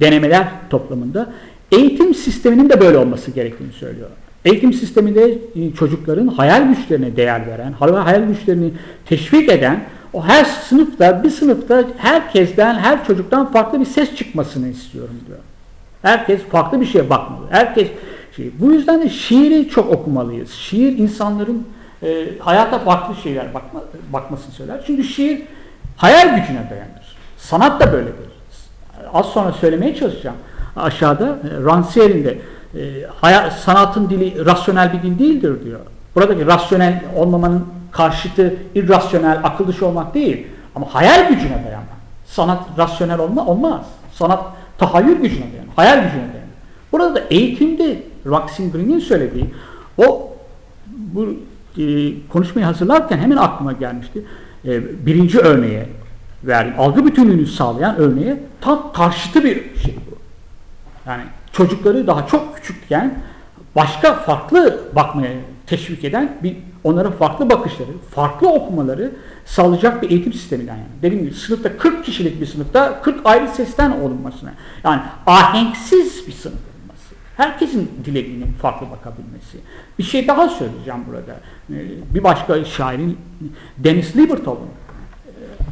denemeler toplamında eğitim sisteminin de böyle olması gerektiğini söylüyor. Eğitim sisteminde e, çocukların hayal güçlerine değer veren, hayal güçlerini teşvik eden, o her sınıfta, bir sınıfta herkesten, her çocuktan farklı bir ses çıkmasını istiyorum diyor. Herkes farklı bir şeye bakmalı. Herkes şey. Bu yüzden de şiiri çok okumalıyız. Şiir insanların e, hayata farklı şeyler bakma, bakmasını söyler. Çünkü şiir hayal gücüne dayanır. Sanat da böyledir. Az sonra söylemeye çalışacağım. Aşağıda e, Rancière'in de e, hayal, sanatın dili rasyonel bir dil değildir diyor. Buradaki rasyonel olmamanın karşıtı irrasyonel, akıl dışı olmak değil. Ama hayal gücüne dayanmak. Sanat rasyonel olma, olmaz. Sanat tahayyül gücüne dayanır, hayal gücüne dayanır. Burada da eğitimde Maxine Green'in söylediği o bu e, konuşmayı hazırlarken hemen aklıma gelmişti. E, birinci örneğe verdim. Algı bütünlüğünü sağlayan örneğe tam karşıtı bir şey bu. Yani çocukları daha çok küçükken başka farklı bakmaya teşvik eden bir onlara farklı bakışları, farklı okumaları sağlayacak bir eğitim sisteminden yani. Dediğim gibi sınıfta 40 kişilik bir sınıfta 40 ayrı sesten olunmasına. Yani ahenksiz bir sınıf. Herkesin dilediğinin farklı bakabilmesi. Bir şey daha söyleyeceğim burada. Bir başka şairin Dennis Libertov'un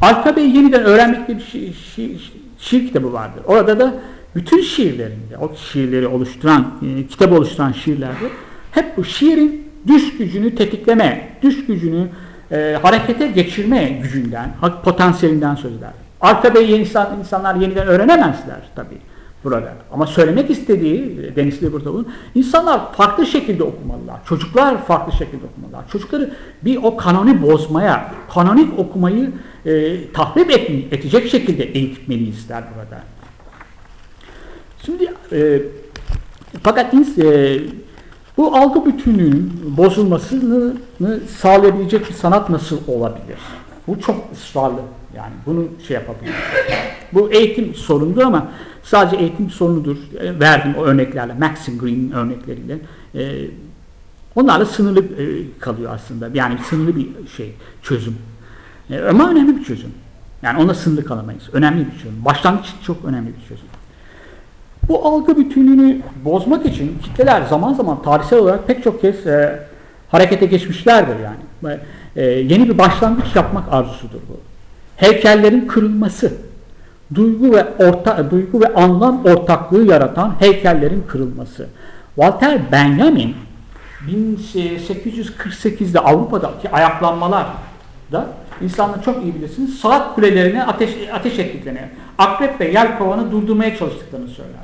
Alfabeyi yeniden öğrenmek diye bir şi şi şiir kitabı vardır. Orada da bütün şiirlerinde, o şiirleri oluşturan, e, kitabı oluşturan şiirlerde hep bu şiirin düş gücünü tetikleme, düş gücünü e, harekete geçirme gücünden, potansiyelinden söz eder. Alfabeyi insan, insanlar yeniden öğrenemezler tabii burada. Ama söylemek istediği Deniz Libertov'un insanlar farklı şekilde okumalılar. Çocuklar farklı şekilde okumalılar. Çocukları bir o kanoni bozmaya, kanonik okumayı e, tahrip et, edecek şekilde eğitmeliyiz der burada. Şimdi e, fakat e, bu algı bütünlüğünün bozulmasını sağlayabilecek bir sanat nasıl olabilir? Bu çok ısrarlı. Yani bunu şey yapabilir. Bu eğitim sorunudur ama sadece eğitim sorunudur. E, verdiğim o örneklerle, Maxim Green'in örnekleriyle e, onlarla sınırlı e, kalıyor aslında. Yani sınırlı bir şey, çözüm. E, ama önemli bir çözüm. Yani ona sınırlı kalamayız. Önemli bir çözüm. Başlangıç çok önemli bir çözüm. Bu algı bütünlüğünü bozmak için kitleler zaman zaman tarihsel olarak pek çok kez e, harekete geçmişlerdir yani. E, yeni bir başlangıç yapmak arzusudur bu. Heykellerin kırılması, duygu ve orta duygu ve anlam ortaklığı yaratan heykellerin kırılması. Walter Benjamin 1848'de Avrupa'daki ayaklanmalar da insanlar çok iyi bilirsiniz saat kulelerine ateş, ateş ettiklerini, akrep ve yelkovanı durdurmaya çalıştıklarını söyler.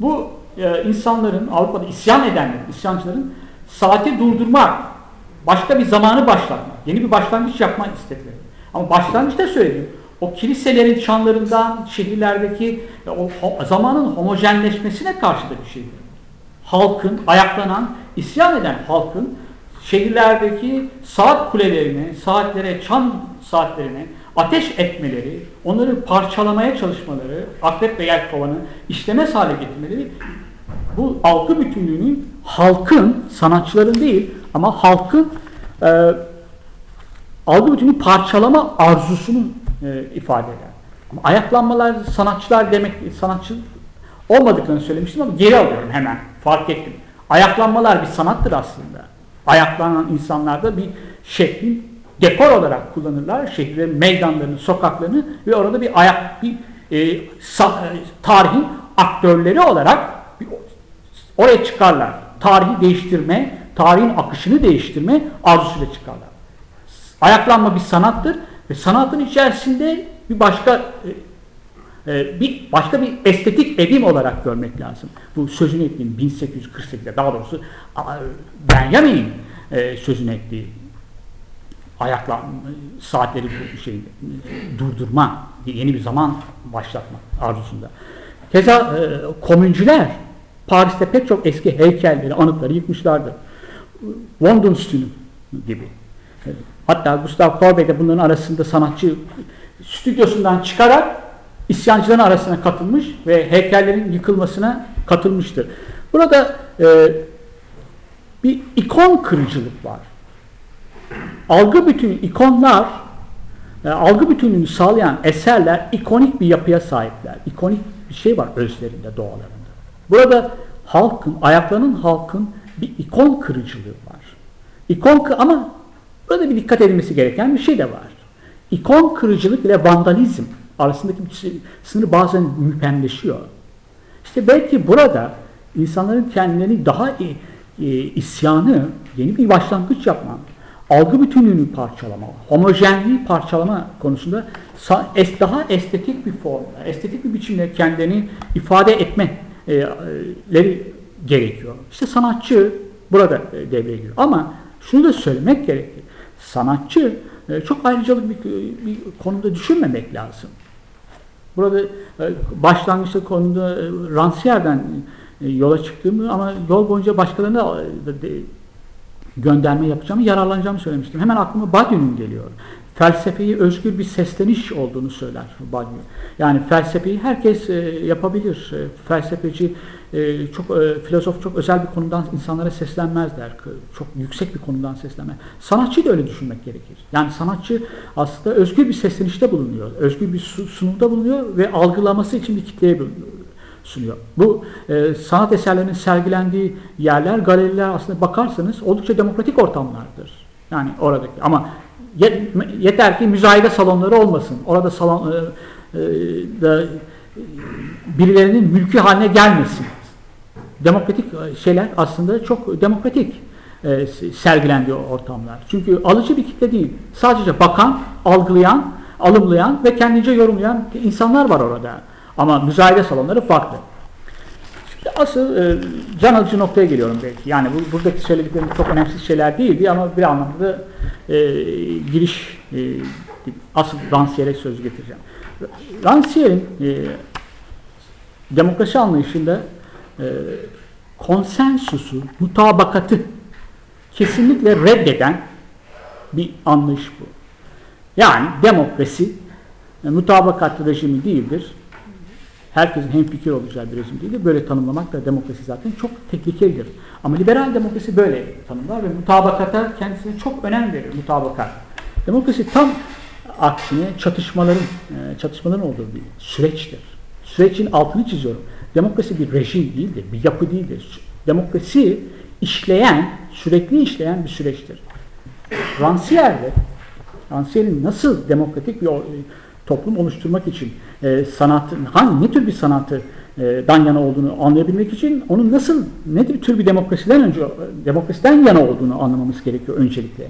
Bu e, insanların, Avrupa'da isyan edenlerin, isyancıların saati durdurmak, başka bir zamanı başlatmak, yeni bir başlangıç yapmak istediler. Ama başlangıçta söyledim, o kiliselerin çanlarından şehirlerdeki o zamanın homojenleşmesine karşı da bir şeydir. Halkın, ayaklanan, isyan eden halkın şehirlerdeki saat kulelerine, saatlere, çan saatlerine ateş etmeleri, onları parçalamaya çalışmaları, akrep ve yelkovanı işlemez hale getirmeleri bu algı bütünlüğünün halkın, sanatçıların değil ama halkın e, algı bütünlüğü parçalama arzusunu e, ifade eder. Ama ayaklanmalar sanatçılar demek, sanatçı olmadıklarını söylemiştim ama geri alıyorum hemen, fark ettim. Ayaklanmalar bir sanattır aslında. Ayaklanan insanlarda bir şeklin dekor olarak kullanırlar şehirlerin meydanlarını, sokaklarını ve orada bir ayak, bir e, sa- e, tarihin aktörleri olarak bir, oraya çıkarlar. Tarihi değiştirme, tarihin akışını değiştirme arzusuyla çıkarlar. Ayaklanma bir sanattır ve sanatın içerisinde bir başka e, e, bir başka bir estetik edim olarak görmek lazım. Bu sözünü ettiğim 1848'de daha doğrusu Benjamin'in e, sözünü ettiği ayakla saatleri şey durdurma, yeni bir zaman başlatma arzusunda. Keza e, Paris'te pek çok eski heykelleri, anıtları yıkmışlardı. London gibi. Hatta Gustav Courbet de bunların arasında sanatçı stüdyosundan çıkarak isyancıların arasına katılmış ve heykellerin yıkılmasına katılmıştır. Burada e, bir ikon kırıcılık var. Algı bütünü, ikonlar, e, algı bütünlüğünü sağlayan eserler ikonik bir yapıya sahipler. İkonik bir şey var özlerinde, doğalarında. Burada halkın, ayaklarının halkın bir ikon kırıcılığı var. İkon ama burada bir dikkat edilmesi gereken bir şey de var. İkon kırıcılık ile vandalizm arasındaki sı- sınır bazen müpemleşiyor. İşte belki burada insanların kendilerini daha e, e, isyanı, yeni bir başlangıç yapma, algı bütünlüğünü parçalama, homojenliği parçalama konusunda daha estetik bir formda, estetik bir biçimde kendini ifade etmeleri gerekiyor. İşte sanatçı burada e, devreye giriyor. Ama şunu da söylemek gerekir. Sanatçı e, çok ayrıcalık bir, bir konuda düşünmemek lazım. Burada e, başlangıçta konuda e, Rancière'den e, yola çıktığımı ama yol boyunca başkalarına gönderme yapacağımı, yararlanacağımı söylemiştim. Hemen aklıma Badiou'nun geliyor. Felsefeyi özgür bir sesleniş olduğunu söyler Badiou. Yani felsefeyi herkes yapabilir. Felsefeci e, çok e, filozof çok özel bir konudan insanlara seslenmezler. Çok yüksek bir konudan seslenmez. Sanatçı da öyle düşünmek gerekir. Yani sanatçı aslında özgür bir seslenişte bulunuyor. Özgür bir su- sunumda bulunuyor ve algılaması için bir kitleye sunuyor. Bu e, sanat eserlerinin sergilendiği yerler, galeriler aslında bakarsanız oldukça demokratik ortamlardır. Yani oradaki ama ye- yeter ki müzayede salonları olmasın. Orada salon e, e, da birilerinin mülkü haline gelmesin. Demokratik e, şeyler aslında çok demokratik e, sergilendiği ortamlar. Çünkü alıcı bir kitle değil. Sadece bakan, algılayan, alımlayan ve kendince yorumlayan insanlar var orada. Ama müzayede salonları farklı. Şimdi asıl e, can alıcı noktaya geliyorum belki. Yani bu, buradaki söylediklerim çok önemsiz şeyler değildi ama bir anlamda e, giriş e, asıl Rancière'e söz getireceğim. Rancière'in e, demokrasi anlayışında e, konsensusu, mutabakatı kesinlikle reddeden bir anlayış bu. Yani demokrasi e, mutabakat rejimi değildir. Herkesin hemfikir olacağı bir rejim değildir. Böyle tanımlamak da demokrasi zaten çok tehlikelidir. Ama liberal demokrasi böyle tanımlar ve mutabakata kendisine çok önem verir mutabakat. Demokrasi tam aksine çatışmaların e, çatışmaların olduğu bir süreçtir. Sürecin altını çiziyorum. Demokrasi bir rejim değildir, bir yapı değildir. Demokrasi işleyen, sürekli işleyen bir süreçtir. Rancière'de Rancière'in nasıl demokratik bir o- toplum oluşturmak için e, sanatın hangi ne tür bir sanatı e, dan yana olduğunu anlayabilmek için onun nasıl ne tür bir demokrasiden önce demokrasiden yana olduğunu anlamamız gerekiyor öncelikle.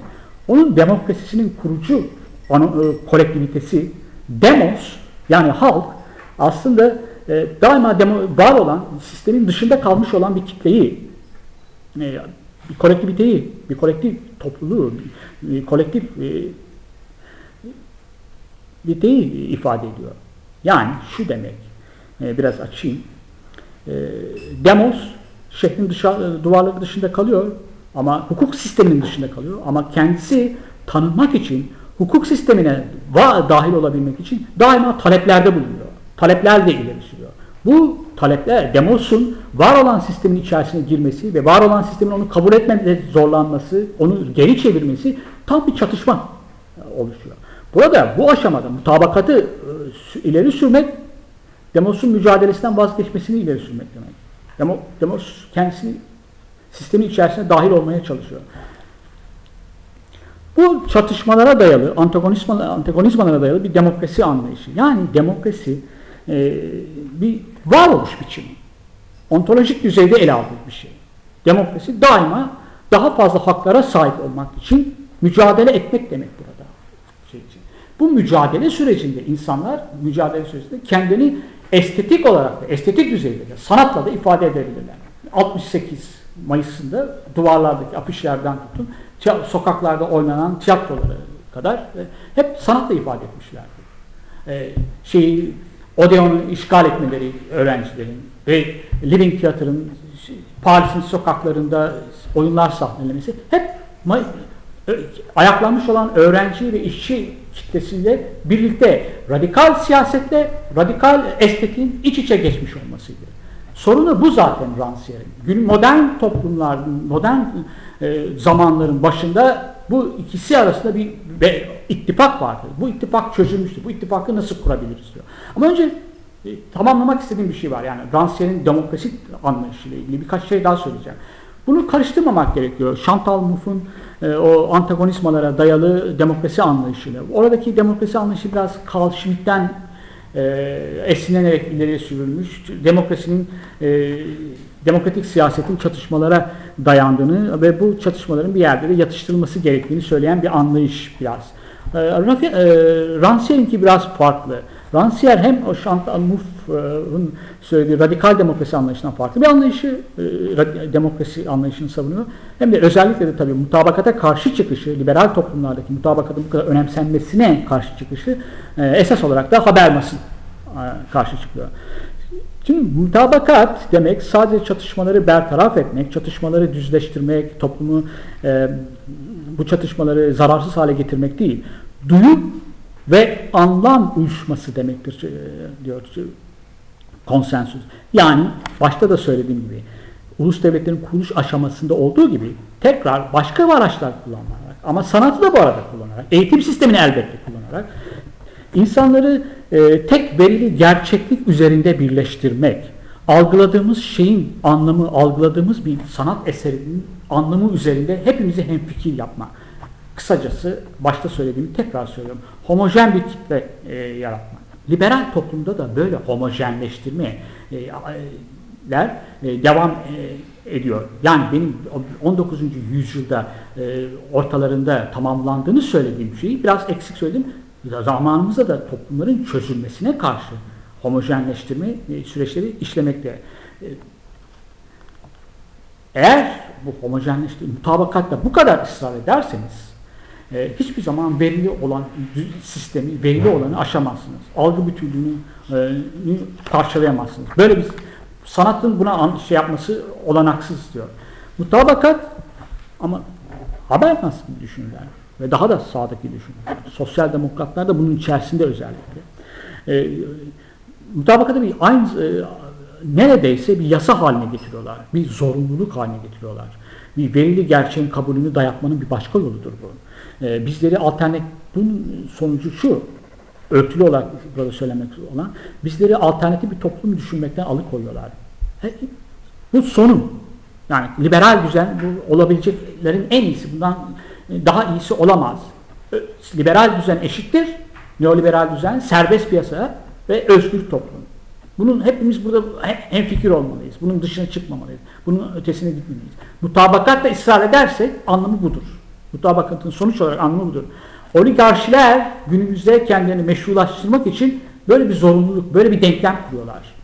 Onun demokrasisinin kurucu ana, e, kolektivitesi demos yani halk aslında e, daima demo, var olan sistemin dışında kalmış olan bir kitleyi e, bir kolektiviteyi, bir kolektif topluluğu, bir, bir kolektif e, bir ifade ediyor. Yani şu demek, e, biraz açayım. E, demos şehrin dışarı, duvarları dışında kalıyor ama hukuk sisteminin dışında kalıyor ama kendisi tanınmak için hukuk sistemine dahil olabilmek için daima taleplerde bulunuyor. Talepler de ileri sürüyor. Bu talepler demosun var olan sistemin içerisine girmesi ve var olan sistemin onu kabul etmede zorlanması, onu geri çevirmesi tam bir çatışma e, oluşuyor. Burada bu aşamada mutabakatı e, ileri sürmek Demos'un mücadelesinden vazgeçmesini ileri sürmek demek. Demo, Demos kendisini sistemin içerisine dahil olmaya çalışıyor. Bu çatışmalara dayalı, antagonizma, antagonizmalara dayalı bir demokrasi anlayışı. Yani demokrasi e, bir varoluş biçimi. Ontolojik düzeyde ele aldığı bir şey. Demokrasi daima daha fazla haklara sahip olmak için mücadele etmek demek burada. Şey için. Bu mücadele sürecinde insanlar mücadele sürecinde kendini estetik olarak da, estetik düzeyde de, sanatla da ifade edebilirler. 68 Mayıs'ında duvarlardaki afişlerden tutun, sokaklarda oynanan tiyatrolara kadar e, hep sanatla ifade etmişlerdi. E, şeyi, Odeon'u işgal etmeleri öğrencilerin ve Living Theatre'ın Paris'in sokaklarında oyunlar sahnelemesi hep ayaklanmış olan öğrenci ve işçi kitlesiyle birlikte radikal siyasetle radikal estetiğin iç içe geçmiş olmasıydı. Sorunu bu zaten Rancière'in. Gün modern toplumlar, modern e, zamanların başında bu ikisi arasında bir ve ittifak vardır. Bu ittifak çözülmüştür. Bu ittifakı nasıl kurabiliriz diyor. Ama önce e, tamamlamak istediğim bir şey var. Yani Rancière'in demokrasi anlayışıyla ilgili birkaç şey daha söyleyeceğim. Bunu karıştırmamak gerekiyor. Chantal Mouffe'un e, o antagonizmalara dayalı demokrasi anlayışıyla. Oradaki demokrasi anlayışı biraz Carl Schmitt'ten e, esinlenerek ileriye sürülmüş. Demokrasinin e, demokratik siyasetin çatışmalara dayandığını ve bu çatışmaların bir yerde de yatıştırılması gerektiğini söyleyen bir anlayış biraz. E, Rancière'inki biraz farklı. Rancière hem o Chantal Mouffe'un söylediği radikal demokrasi anlayışından farklı bir anlayışı, e, demokrasi anlayışını savunuyor. Hem de özellikle de tabii mutabakata karşı çıkışı, liberal toplumlardaki mutabakatın bu kadar önemsenmesine karşı çıkışı e, esas olarak da Habermas'ın e, karşı çıkıyor. Şimdi mutabakat demek sadece çatışmaları bertaraf etmek, çatışmaları düzleştirmek, toplumu e, bu çatışmaları zararsız hale getirmek değil. Duyu ve anlam uyuşması demektir diyor konsensüs. Yani başta da söylediğim gibi ulus devletlerin kuruluş aşamasında olduğu gibi tekrar başka araçlar kullanarak ama sanatı da bu arada kullanarak, eğitim sistemini elbette kullanarak insanları e, tek verili gerçeklik üzerinde birleştirmek, algıladığımız şeyin anlamı, algıladığımız bir sanat eserinin anlamı üzerinde hepimizi hemfikir yapmak. Kısacası başta söylediğimi tekrar söylüyorum. Homojen bir kitle e, yaratmak. Liberal toplumda da böyle homojenleştirme e, e, devam e, ediyor. Yani benim 19. yüzyılda ortalarında tamamlandığını söylediğim şeyi biraz eksik söyledim. Zamanımızda da toplumların çözülmesine karşı homojenleştirme süreçleri işlemekte. Eğer bu homojenleştirme, mutabakatla bu kadar ısrar ederseniz e, hiçbir zaman verili olan sistemi, verili olanı aşamazsınız. Algı bütünlüğünü e, parçalayamazsınız. Böyle bir sanatın buna şey yapması olanaksız diyor. Mutabakat ama haber nasıl düşünürler ve daha da sağdaki düşünürler. Sosyal demokratlar da bunun içerisinde özellikle. E, mutabakatı bir aynı e, neredeyse bir yasa haline getiriyorlar. Bir zorunluluk haline getiriyorlar. Bir verili gerçeğin kabulünü dayatmanın bir başka yoludur bu. E, bizleri alternatif, bunun sonucu şu, örtülü olarak burada söylemek olan, bizleri alternatif bir toplum düşünmekten alıkoyuyorlar. He, bu sonun. Yani liberal düzen bu olabileceklerin en iyisi. Bundan daha iyisi olamaz. Liberal düzen eşittir. Neoliberal düzen serbest piyasa ve özgür toplum. Bunun hepimiz burada en fikir olmalıyız. Bunun dışına çıkmamalıyız. Bunun ötesine gitmemeliyiz. Mutabakatla ısrar edersek anlamı budur. Mutabakatın sonuç olarak anlamı budur. Oligarşiler günümüzde kendilerini meşrulaştırmak için böyle bir zorunluluk, böyle bir denklem kuruyorlar.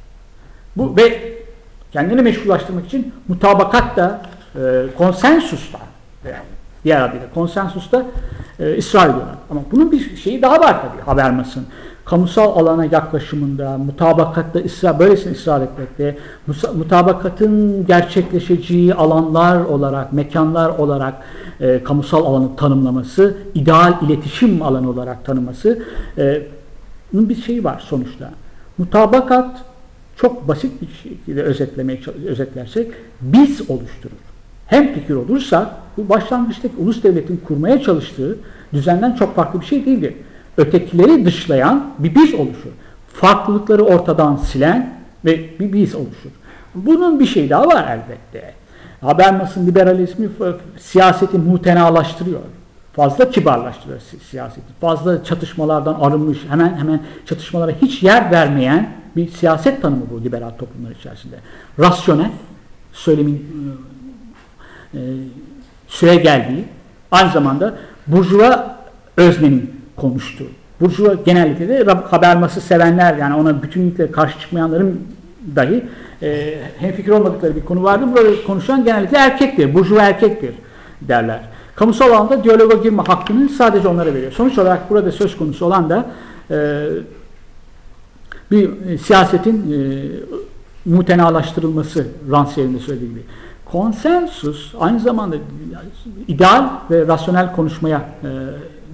Bu ve kendini meşrulaştırmak için mutabakat e, konsensusta yani diğer adıyla konsensusta e, ısrar ediyorlar. Ama bunun bir şeyi daha var tabii Habermas'ın. Kamusal alana yaklaşımında, mutabakatta ısrar, böylesine ısrar etmekte, mutabakatın gerçekleşeceği alanlar olarak, mekanlar olarak e, kamusal alanı tanımlaması, ideal iletişim alanı olarak tanıması e, bunun bir şeyi var sonuçta. Mutabakat çok basit bir şekilde özetlemeye özetlersek biz oluşturur. Hem fikir olursa bu başlangıçtaki ulus devletin kurmaya çalıştığı düzenden çok farklı bir şey değildir. Ötekileri dışlayan bir biz oluşur. Farklılıkları ortadan silen ve bir biz oluşur. Bunun bir şey daha var elbette. Habermas'ın liberalizmi siyaseti mutenalaştırıyor. fazla kibarlaştırıyor si- siyaseti. Fazla çatışmalardan arınmış, hemen hemen çatışmalara hiç yer vermeyen bir siyaset tanımı bu liberal toplumlar içerisinde. Rasyonel, söylemin e, e, süre geldiği, aynı zamanda burjuva öznenin konuştuğu. Burjuva genellikle de Habermas'ı sevenler, yani ona bütünlükle karşı çıkmayanların dahi e, hemfikir olmadıkları bir konu vardı. Burada konuşan genellikle erkektir, burjuva erkektir derler. Kamusal alanda diyaloga girme hakkını sadece onlara veriyor. Sonuç olarak burada söz konusu olan da e, bir e, siyasetin e, mutenalaştırılması Rancière'in de söylediği gibi. Konsensus aynı zamanda ideal ve rasyonel konuşmaya e,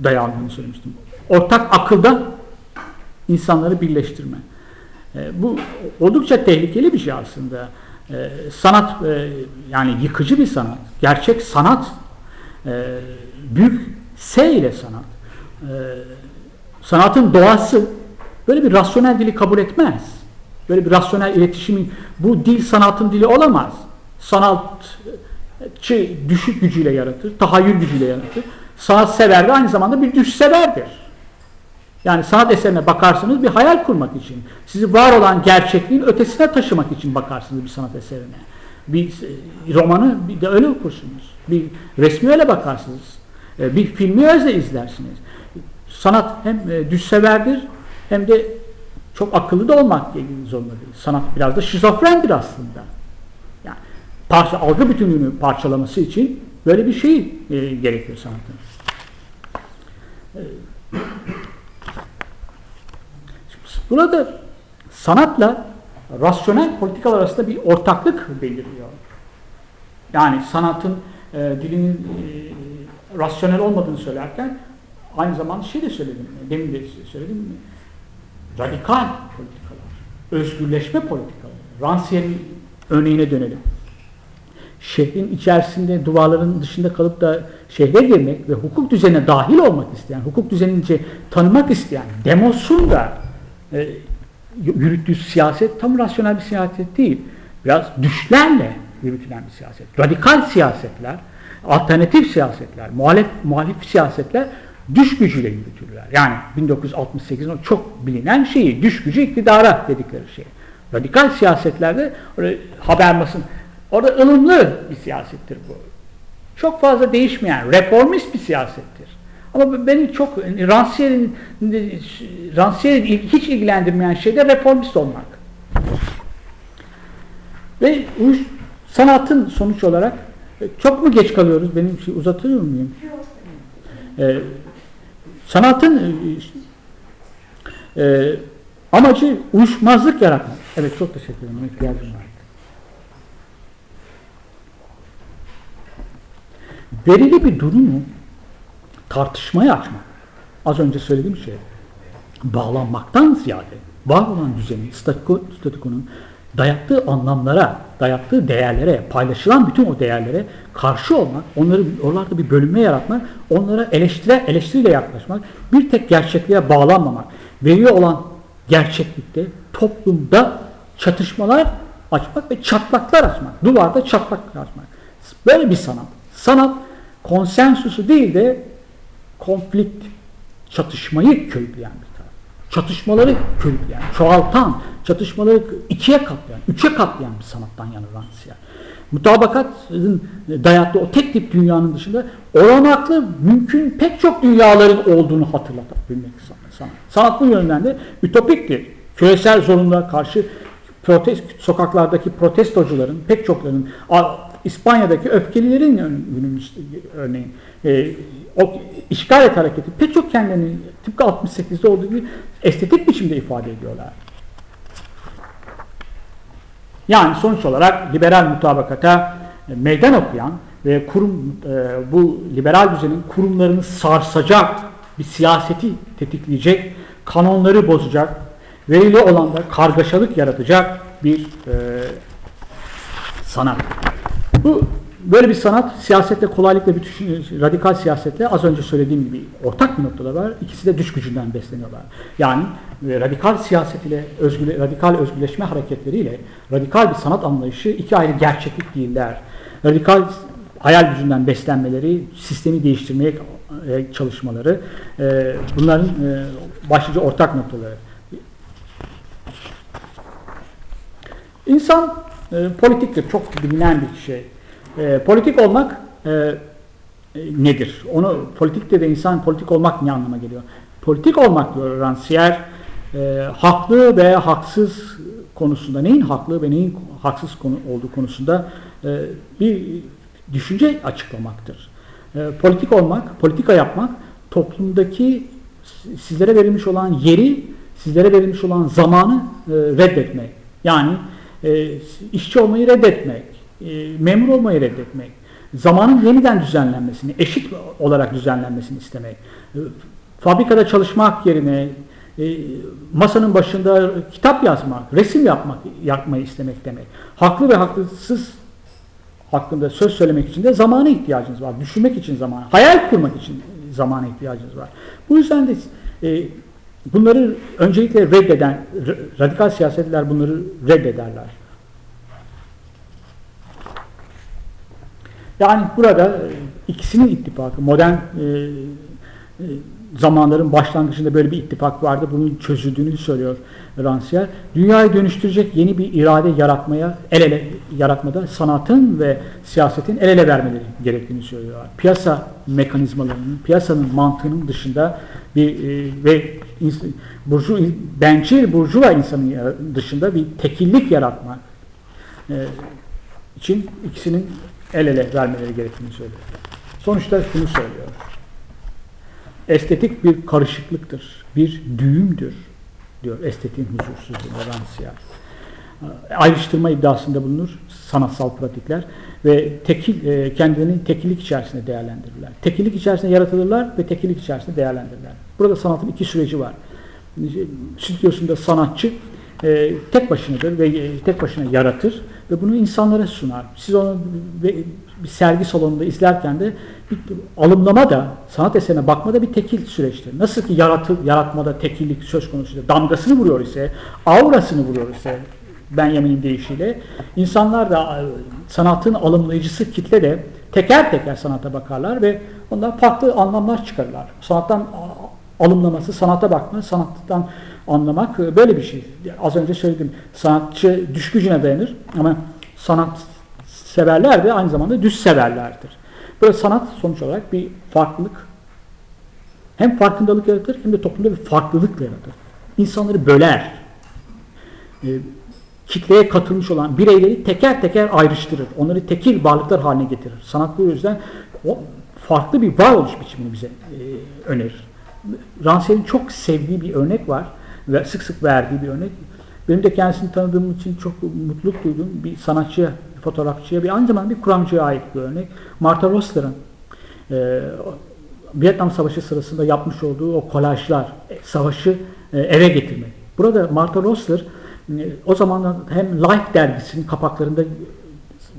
dayandığını söylemiştim. Ortak akılda insanları birleştirme. E, bu oldukça tehlikeli bir şey aslında. E, sanat e, yani yıkıcı bir sanat. Gerçek sanat büyük S ile sanat. Sanatın doğası böyle bir rasyonel dili kabul etmez. Böyle bir rasyonel iletişimin bu dil sanatın dili olamaz. Sanatçı düşük gücüyle yaratır, tahayyül gücüyle yaratır. Sanat sever de aynı zamanda bir düş severdir. Yani sanat eserine bakarsınız bir hayal kurmak için. Sizi var olan gerçekliğin ötesine taşımak için bakarsınız bir sanat eserine. Bir e, romanı bir de öyle okursunuz. Bir resmi öyle bakarsınız. E, Bir filmi öyle izlersiniz. Sanat hem e, düşseverdir hem de çok akıllı da olmak zorunda değil. Sanat biraz da şizofrendir aslında. Yani parça, algı bütünlüğünü parçalaması için böyle bir şey e, gerekiyor sanatın. Burada sanatla rasyonel politikalar arasında bir ortaklık beliriyor. Yani sanatın e, dilinin e, rasyonel olmadığını söylerken aynı zamanda şey de söyledim, demin de söyledim radikal politikalar, özgürleşme politikaları. Rancière'in örneğine dönelim. Şehrin içerisinde duvarların dışında kalıp da şehre girmek ve hukuk düzenine dahil olmak isteyen, hukuk düzenince tanımak isteyen demosun da e, yürüttüğü siyaset tam rasyonel bir siyaset değil. Biraz düşlerle yürütülen bir siyaset. Radikal siyasetler, alternatif siyasetler, muhalif, muhalif siyasetler düş gücüyle yürütülürler. Yani 1968'in o çok bilinen şeyi, düş gücü iktidara dedikleri şey. Radikal siyasetlerde Habermas'ın orada ılımlı bir siyasettir bu. Çok fazla değişmeyen, reformist bir siyasettir. Ama beni çok Rancière'in Rancière'in hiç ilgilendirmeyen şey de reformist olmak. Ve sanatın sonuç olarak çok mu geç kalıyoruz? Benim şey uzatıyor muyum? Ee, sanatın e, amacı uyuşmazlık yaratmak. Evet çok teşekkür ederim. İhtiyacım var. Verili bir durumu tartışmaya açmak. Az önce söylediğim şey bağlanmaktan ziyade var olan düzenin, statükonun dayattığı anlamlara, dayattığı değerlere, paylaşılan bütün o değerlere karşı olmak, onları oralarda bir bölünme yaratmak, onlara eleştire, eleştiriyle yaklaşmak, bir tek gerçekliğe bağlanmamak, veriyor olan gerçeklikte toplumda çatışmalar açmak ve çatlaklar açmak, duvarda çatlaklar açmak. Böyle bir sanat. Sanat konsensusu değil de konflikt, çatışmayı körükleyen bir taraf. Çatışmaları körükleyen, çoğaltan, çatışmaları ikiye katlayan, üçe katlayan bir sanattan yana Rancière. Mutabakatın dayattığı o tek tip dünyanın dışında olanaklı, mümkün pek çok dünyaların olduğunu hatırlatabilmek sanat. Sanat bu yönden de ütopiktir. Küresel zorunluluğa karşı protest, sokaklardaki protestocuların, pek çoklarının, İspanya'daki öfkelilerin örneğin, e, o işgal et hareketi pek çok kendilerini tıpkı 68'de olduğu gibi estetik biçimde ifade ediyorlar. Yani sonuç olarak liberal mutabakata e, meydan okuyan ve kurum e, bu liberal düzenin kurumlarını sarsacak bir siyaseti tetikleyecek, kanonları bozacak, verili olanda kargaşalık yaratacak bir e, sanat. Bu böyle bir sanat siyasetle kolaylıkla bir radikal siyasetle az önce söylediğim gibi ortak bir noktada var. İkisi de düş gücünden besleniyorlar. Yani e, radikal siyaset ile özgür, radikal özgürleşme hareketleriyle radikal bir sanat anlayışı iki ayrı gerçeklik değiller. Radikal hayal gücünden beslenmeleri, sistemi değiştirmeye e, çalışmaları e, bunların başlıca ortak noktaları. İnsan e, politiktir, çok bilinen bir şey. E, politik olmak e, e, nedir? Onu politikte de insan politik olmak ne anlama geliyor? Politik olmak diyor Rancière, e, haklı ve haksız konusunda, neyin haklı ve neyin haksız konu, olduğu konusunda e, bir düşünce açıklamaktır. E, politik olmak, politika yapmak, toplumdaki sizlere verilmiş olan yeri, sizlere verilmiş olan zamanı e, reddetmek. Yani e, işçi olmayı reddetmek, e, memur olmayı reddetmek, zamanın yeniden düzenlenmesini, eşit olarak düzenlenmesini istemek, e, fabrikada çalışmak yerine e, masanın başında kitap yazmak, resim yapmak, yapmayı istemek demek. Haklı ve haksız hakkında söz söylemek için de zamana ihtiyacınız var. Düşünmek için zaman, hayal kurmak için zamana ihtiyacınız var. Bu yüzden de e, bunları öncelikle reddeden, radikal siyasetler bunları reddederler. Yani burada e, ikisinin ittifakı, modern e, e, zamanların başlangıcında böyle bir ittifak vardı. Bunun çözüldüğünü söylüyor Rancière. Dünyayı dönüştürecek yeni bir irade yaratmaya, el ele yaratmada sanatın ve siyasetin el ele vermeleri gerektiğini söylüyor. Piyasa mekanizmalarının, piyasanın mantığının dışında bir e, ve burcu, bencil burjuva insanın dışında bir tekillik yaratmak e, için ikisinin el ele vermeleri gerektiğini söylüyor. Sonuçta şunu söylüyor. Estetik bir karışıklıktır, bir düğümdür diyor estetiğin huzursuzluğu Rancière. Ayrıştırma iddiasında bulunur sanatsal pratikler ve tekil e, kendilerini tekillik içerisinde değerlendirirler. Tekillik içerisinde yaratılırlar ve tekillik içerisinde değerlendirirler. Burada sanatın iki süreci var. Stüdyosunda sanatçı e, tek başınadır ve e, tek başına yaratır ve bunu insanlara sunar. Siz onu bir sergi salonunda izlerken de bir alımlama da sanat eserine bakma da bir tekil süreçtir. Nasıl ki yaratı, yaratmada tekillik söz konusu damgasını vuruyor ise, aurasını vuruyor ise Benjamin'in deyişiyle insanlar da sanatın alımlayıcısı kitle de teker teker sanata bakarlar ve ondan farklı anlamlar çıkarırlar. Sanattan alımlaması, sanata bakma, sanattan anlamak böyle bir şey. Az önce söyledim. Sanatçı düş gücüne dayanır ama sanat severler de aynı zamanda düz severlerdir. Böyle sanat sonuç olarak bir farklılık hem farkındalık yaratır hem de toplumda bir farklılık yaratır. İnsanları böler. E, kitleye katılmış olan bireyleri teker teker ayrıştırır. Onları tekil varlıklar haline getirir. Sanat bu yüzden o farklı bir varoluş biçimini bize e, önerir. Ransel'in çok sevdiği bir örnek var ve sık sık verdiği bir örnek. Benim de kendisini tanıdığım için çok mutluluk duydum. Bir sanatçıya, bir fotoğrafçıya, bir aynı zamanda bir kuramcıya ait bir örnek. Martha Rosler'ın e, Vietnam Savaşı sırasında yapmış olduğu o kolajlar, e, savaşı e, eve getirmek. Burada Martha Rosler e, o zamanlar hem Life dergisinin kapaklarında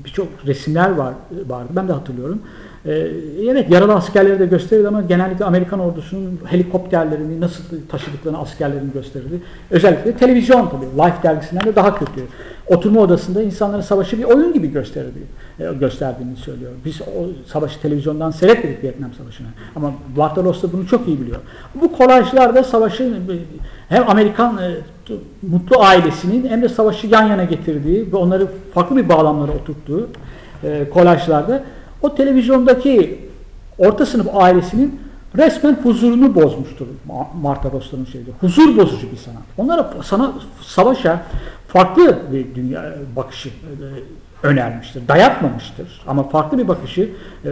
birçok resimler var vardı. Ben de hatırlıyorum. Ee, evet yaralı askerleri de gösterirdi ama genellikle Amerikan ordusunun helikopterlerini nasıl taşıdıklarını askerlerini gösterirdi. Özellikle televizyon tabii. Life dergisinden de daha kötü. Oturma odasında insanlara savaşı bir oyun gibi gösterirdi, e, gösterdiğini söylüyor. Biz o savaşı televizyondan seyretmedik Vietnam Savaşı'nı. Ama Bartolos da bunu çok iyi biliyor. Bu kolajlarda savaşın hem Amerikan e, mutlu ailesinin hem de savaşı yan yana getirdiği ve onları farklı bir bağlamlara oturttuğu e, kolajlarda o televizyondaki orta sınıf ailesinin resmen huzurunu bozmuştur Marta Rosler'ın şeyde. Huzur bozucu bir sanat. Onlara sana savaşa farklı bir dünya bakışı e, önermiştir. Dayatmamıştır ama farklı bir bakışı e,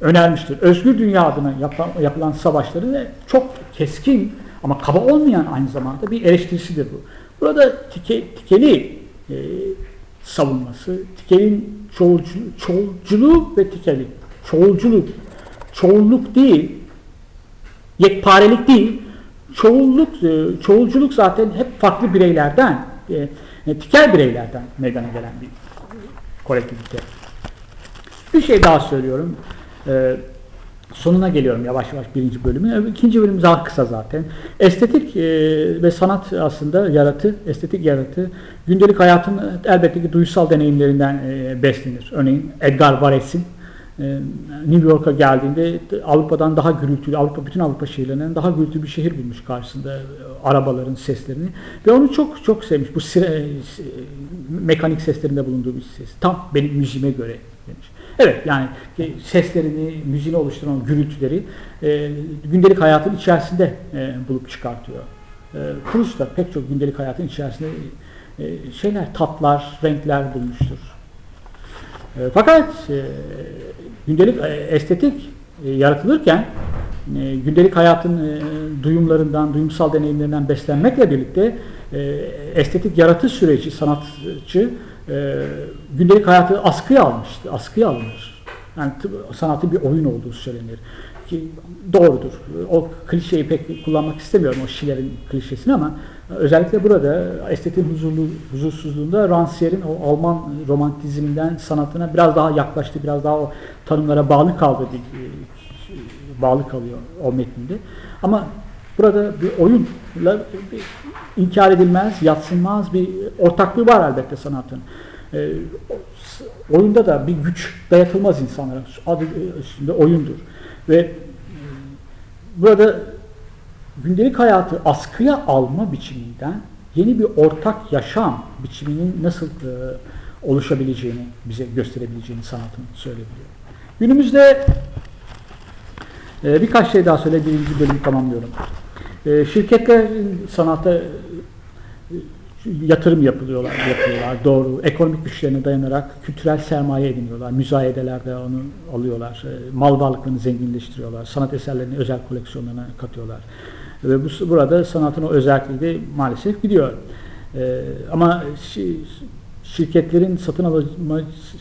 önermiştir. Özgür dünya adına yapılan, yapılan savaşları çok keskin ama kaba olmayan aynı zamanda bir eleştirisidir bu. Burada tike, tikeli e, savunması, tikelin çoğulcu, çoğulculuk ve tikelik. Çoğulculuk, çoğulluk değil, yekparelik değil, çoğulluk, e, çoğulculuk zaten hep farklı bireylerden, e, e, tikel bireylerden meydana gelen bir kolektivite. Bir şey daha söylüyorum. Ee, sonuna geliyorum yavaş yavaş birinci bölümün. İkinci bölüm daha kısa zaten. Estetik e, ve sanat aslında yaratı, estetik yaratı gündelik hayatın elbette ki duysal deneyimlerinden e, beslenir. Örneğin Edgar Varèse'in e, New York'a geldiğinde Avrupa'dan daha gürültülü, Avrupa bütün Avrupa şehirlerinden daha gürültülü bir şehir bulmuş karşısında e, arabaların seslerini ve onu çok çok sevmiş. Bu sire, e, mekanik seslerinde bulunduğu bir ses. Tam benim müziğime göre demiş. Evet yani seslerini, müziğini oluşturan gürültüleri e, gündelik hayatın içerisinde e, bulup çıkartıyor. E, Proust da pek çok gündelik hayatın içerisinde e, şeyler, tatlar, renkler bulmuştur. E, fakat e, gündelik e, estetik e, yaratılırken e, gündelik hayatın e, duyumlarından, duyumsal deneyimlerinden beslenmekle birlikte e, estetik yaratış süreci sanatçı e, gündelik hayatı askıya almıştı. Askıya alınır. Yani sanatın bir oyun olduğu söylenir. Ki doğrudur. O klişeyi pek kullanmak istemiyorum o Schiller'in klişesini ama özellikle burada estetiğin huzurlu, huzursuzluğunda Rancière'in o Alman romantizminden sanatına biraz daha yaklaştı, biraz daha o tanımlara bağlı kaldı bir, bağlı kalıyor o metninde. Ama burada bir oyunla inkar edilmez, yatsınmaz bir ortaklığı var elbette sanatın. E, oyunda da bir güç dayatılmaz insanlara. Adı üstünde oyundur. Ve e, burada gündelik hayatı askıya alma biçiminden yeni bir ortak yaşam biçiminin nasıl e, oluşabileceğini bize gösterebileceğini sanatın söyleyebiliyor. Günümüzde e, birkaç şey daha söyle birinci bölümü tamamlıyorum. E, şirketler sanata e, yatırım yapılıyorlar, yapıyorlar. Doğru. Ekonomik güçlerine dayanarak kültürel sermaye ediniyorlar. Müzayedelerde onu alıyorlar. E, mal varlıklarını zenginleştiriyorlar. Sanat eserlerini özel koleksiyonlarına katıyorlar. Ve bu, burada sanatın o özelliği de maalesef gidiyor. E, ama şirketlerin satın alma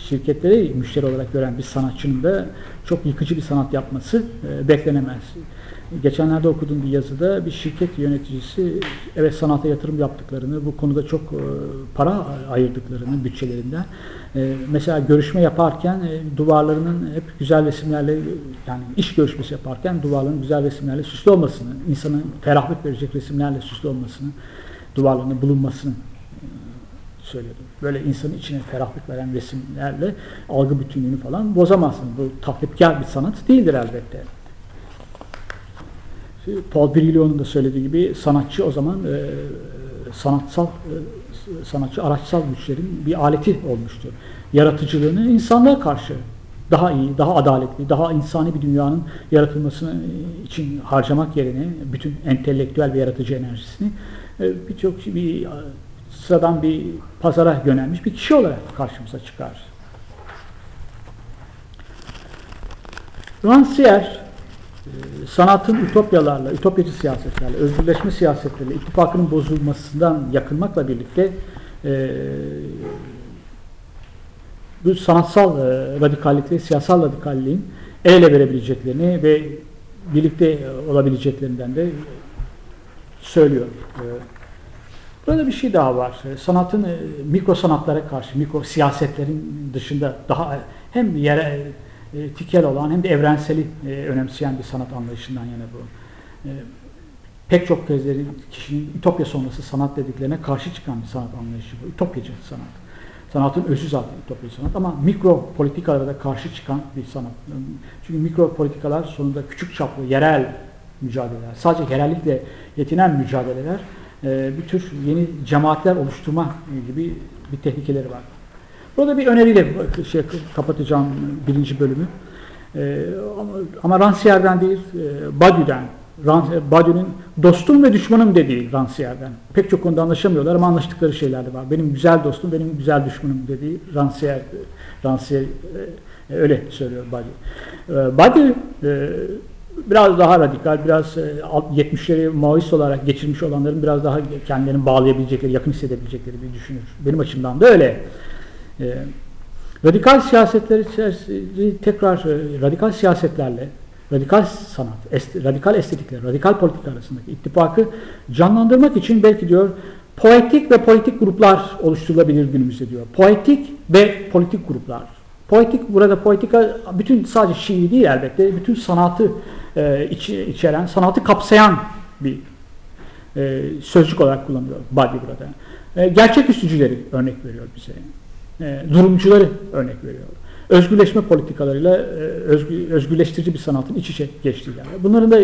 şirketleri müşteri olarak gören bir sanatçının da çok yıkıcı bir sanat yapması e, beklenemez. Geçenlerde okuduğum bir yazıda bir şirket yöneticisi evet sanata yatırım yaptıklarını, bu konuda çok e, para ayırdıklarını bütçelerinden. E, mesela görüşme yaparken duvarlarının hep güzel resimlerle yani iş görüşmesi yaparken duvarların güzel resimlerle süslü olmasını, insanın ferahlık verecek resimlerle süslü olmasını, duvarlarının bulunmasını söyledim. Böyle insanın içine ferahlık veren resimlerle algı bütünlüğünü falan bozamazsın. Bu taklipkar bir sanat değildir elbette. Paul Virilio'nun da söylediği gibi sanatçı o zaman e, sanatsal e, sanatçı araçsal güçlerin bir aleti olmuştur. Yaratıcılığını insanlığa karşı daha iyi, daha adaletli, daha insani bir dünyanın yaratılması için harcamak yerine bütün entelektüel ve yaratıcı enerjisini e, birçok bir sıradan bir pazara yönelmiş bir kişi olarak karşımıza çıkar. Rancière e, sanatın ütopyalarla, ütopyacı siyasetlerle, özgürleşme siyasetleriyle ittifakının bozulmasından yakınmakla birlikte e, bu sanatsal e, radikallikle, siyasal radikalliğin el ele verebileceklerini ve birlikte olabileceklerinden de söylüyor. E, Burada bir şey daha var. E, sanatın e, mikro sanatlara karşı, mikro siyasetlerin dışında daha hem yere e, tikel olan hem de evrenseli önemseyen bir sanat anlayışından yana bu. Pek çok kezderi kişinin ütopya sonrası sanat dediklerine karşı çıkan bir sanat anlayışı bu. Ütopyacı sanat. Sanatın özü zaten ütopya sanat ama mikro politikalara da karşı çıkan bir sanat. Çünkü mikro politikalar sonunda küçük çaplı yerel mücadeleler, sadece yerellikle yetinen mücadeleler e, bir tür yeni cemaatler oluşturma gibi bir tehlikeleri var. Burada bir öneriyle şey, kapatacağım birinci bölümü. E, ama, ama Rancière'den değil, e, Badiou'den. Badiou'nun dostum ve düşmanım dediği Rancière'den. Pek çok konuda anlaşamıyorlar ama anlaştıkları şeyler de var. Benim güzel dostum, benim güzel düşmanım dediği Rancière, Rancière e, öyle söylüyor Badiou. E, Badiou e, biraz daha radikal, biraz 70'leri e, Maoist olarak geçirmiş olanların biraz daha kendilerini bağlayabilecekleri, yakın hissedebilecekleri bir düşünür. Benim açımdan da öyle. E, radikal siyasetleri tekrar e, radikal siyasetlerle, radikal sanat, est, radikal estetikler, radikal politika arasındaki ittifakı canlandırmak için belki diyor poetik ve politik gruplar oluşturulabilir günümüzde diyor. Poetik ve politik gruplar. Poetik burada politika bütün sadece şiir değil elbette bütün sanatı e, iç, içeren, sanatı kapsayan bir e, sözcük olarak kullanıyor Badi burada. E, gerçek üstücüleri örnek veriyor bize. E, durumcuları örnek veriyor. özgürleşme politikalarıyla e, özgü, özgürleştirici bir sanatın iç içe geçtiği yani. Bunların da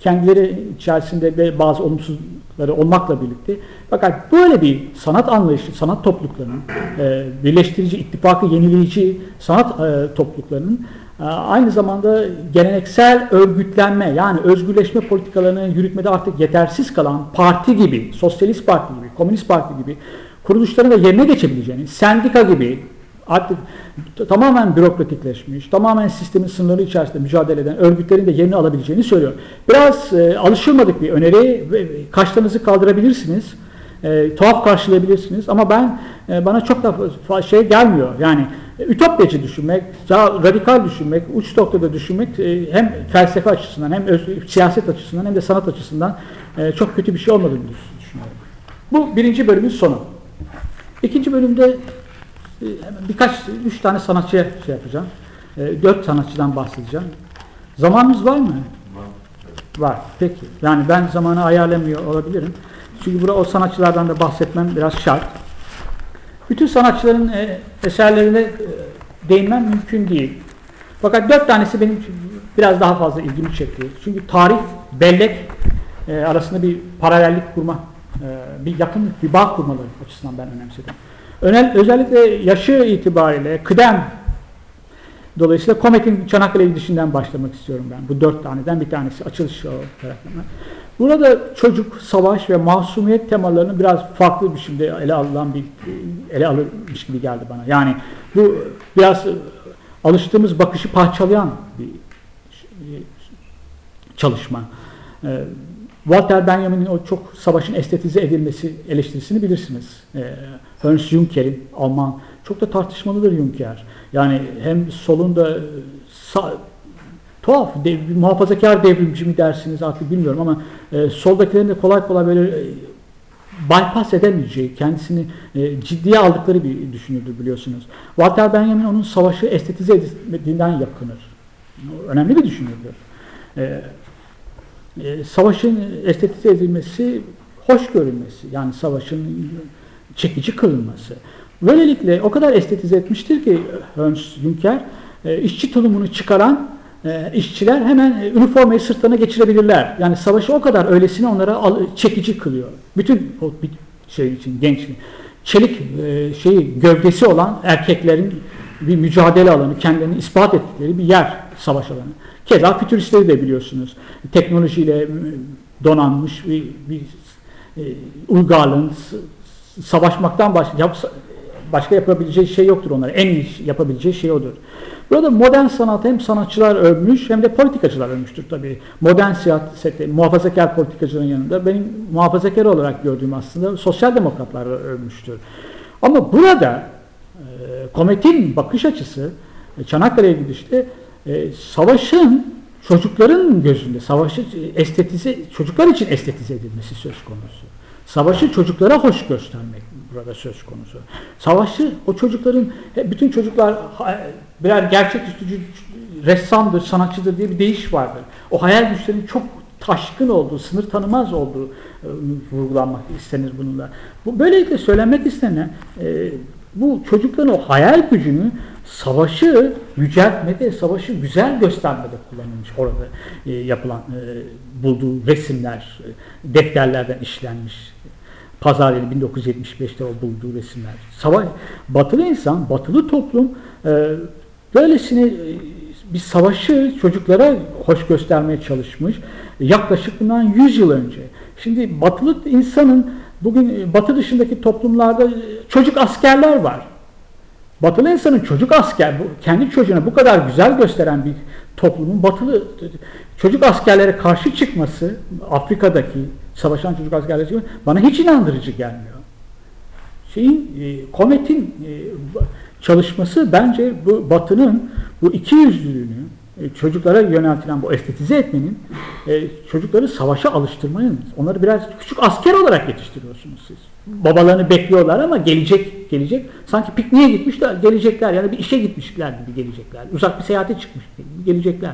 kendileri içerisinde bazı olumsuzları olmakla birlikte fakat böyle bir sanat anlayışı, sanat topluluklarının e, birleştirici, ittifakı yenileyici sanat e, topluluklarının aynı zamanda geleneksel örgütlenme yani özgürleşme politikalarını yürütmede artık yetersiz kalan parti gibi, sosyalist parti gibi, komünist parti gibi kuruluşların da yerine geçebileceğini, sendika gibi artık tamamen bürokratikleşmiş, tamamen sistemin sınırları içerisinde mücadele eden örgütlerin de yerini alabileceğini söylüyor. Biraz e, alışılmadık bir öneri, kaşlarınızı kaldırabilirsiniz, e, tuhaf karşılayabilirsiniz ama ben e, bana çok da şey gelmiyor. Yani e, ütopyacı düşünmek, daha radikal düşünmek, uç noktada düşünmek e, hem felsefe açısından hem öz- siyaset açısından hem de sanat açısından e, çok kötü bir şey olmadığını düşünüyorum. Bu birinci bölümün sonu. İkinci bölümde e, birkaç, üç tane sanatçıya şey yapacağım. E, dört sanatçıdan bahsedeceğim. Zamanımız var mı? Var. Peki. Yani ben zamanı ayarlamıyor olabilirim. Çünkü burada o sanatçılardan da bahsetmem biraz şart. Bütün sanatçıların e, eserlerine e, değinmem mümkün değil. Fakat dört tanesi benim biraz daha fazla ilgimi çekti. Çünkü tarih, bellek e, arasında bir paralellik kurma, e, bir yakınlık, bir bağ kurmaları açısından ben önemsedim. Özellikle yaşı itibariyle kıdem Dolayısıyla Komet'in Çanakkale gidişinden başlamak istiyorum ben. Bu dört taneden bir tanesi açılış o tarafından. Burada çocuk, savaş ve masumiyet temalarını biraz farklı bir biçimde ele alınan bir ele alınmış gibi geldi bana. Yani bu biraz alıştığımız bakışı parçalayan bir çalışma. Ee, Walter Benjamin'in o çok savaşın estetize edilmesi eleştirisini bilirsiniz. Ee, Ernst Junker'in Alman çok da tartışmalıdır Juncker. Yani hem solunda sağ, tuhaf, dev, muhafazakar devrimci mi dersiniz artık bilmiyorum ama e, soldakilerin de kolay kolay böyle e, bypass edemeyeceği, kendisini e, ciddiye aldıkları bir düşünürdür biliyorsunuz. Walter Benjamin onun savaşı estetize edildiğinden yakınır. Önemli bir düşünürdür. E, e, savaşın estetize edilmesi, hoş görülmesi, yani savaşın çekici kılınması. Böylelikle o kadar estetize etmiştir ki Ernst Juncker, e, işçi tulumunu çıkaran e, işçiler hemen e, üniformayı sırtlarına geçirebilirler. Yani savaşı o kadar öylesine onlara çekici kılıyor. Bütün o bir şey için gençliğin. Çelik e, şeyi gövdesi olan erkeklerin bir mücadele alanı, kendilerini ispat ettikleri bir yer savaş alanı. Keza fütüristleri de biliyorsunuz. Teknolojiyle donanmış bir, bir e, uygarlığın savaşmaktan başka, başka yapabileceği şey yoktur onlara. En iyi yapabileceği şey odur. Burada modern sanat hem sanatçılar övmüş hem de politikacılar övmüştür tabii. Modern siyasette muhafazakar politikacıların yanında benim muhafazakar olarak gördüğüm aslında sosyal demokratlar övmüştür. Ama burada e, Komet'in bakış açısı Çanakkale'ye gidişte e, savaşın çocukların gözünde savaşı estetize çocuklar için estetize edilmesi söz konusu. Savaşı çocuklara hoş göstermek burada söz konusu. Savaşı o çocukların bütün çocuklar birer gerçeküstü ressamdır, sanatçıdır diye bir deyiş vardır. O hayal güçlerinin çok taşkın olduğu, sınır tanımaz olduğu e, vurgulanmak istenir bununla. Bu böylelikle söylenmek istenen e, bu çocukların o hayal gücünü savaşı yüceltmede, savaşı güzel göstermede kullanılmış orada e, yapılan e, bulduğu resimler, e, defterlerden işlenmiş. Pazar yeri 1975'te o bulduğu resimler. Savaş, batılı insan, batılı toplum e, böylesine e, bir savaşı çocuklara hoş göstermeye çalışmış. Yaklaşık bundan 100 yıl önce. Şimdi batılı insanın bugün batı dışındaki toplumlarda çocuk askerler var. Batılı insanın çocuk asker, kendi çocuğuna bu kadar güzel gösteren bir toplumun batılı çocuk askerlere karşı çıkması, Afrika'daki savaşan çocuk askerlere çıkması bana hiç inandırıcı gelmiyor. Şeyin, e, Komet'in e, çalışması bence bu Batı'nın bu iki yüzlülüğünü, e, çocuklara yöneltilen bu estetize etmenin, e, çocukları savaşa alıştırmanın, onları biraz küçük asker olarak yetiştiriyorsunuz siz. Babalarını bekliyorlar ama gelecek, gelecek. Sanki pikniğe gitmişler, gelecekler. Yani bir işe gitmişler gibi gelecekler. Uzak bir seyahate çıkmış gibi gelecekler.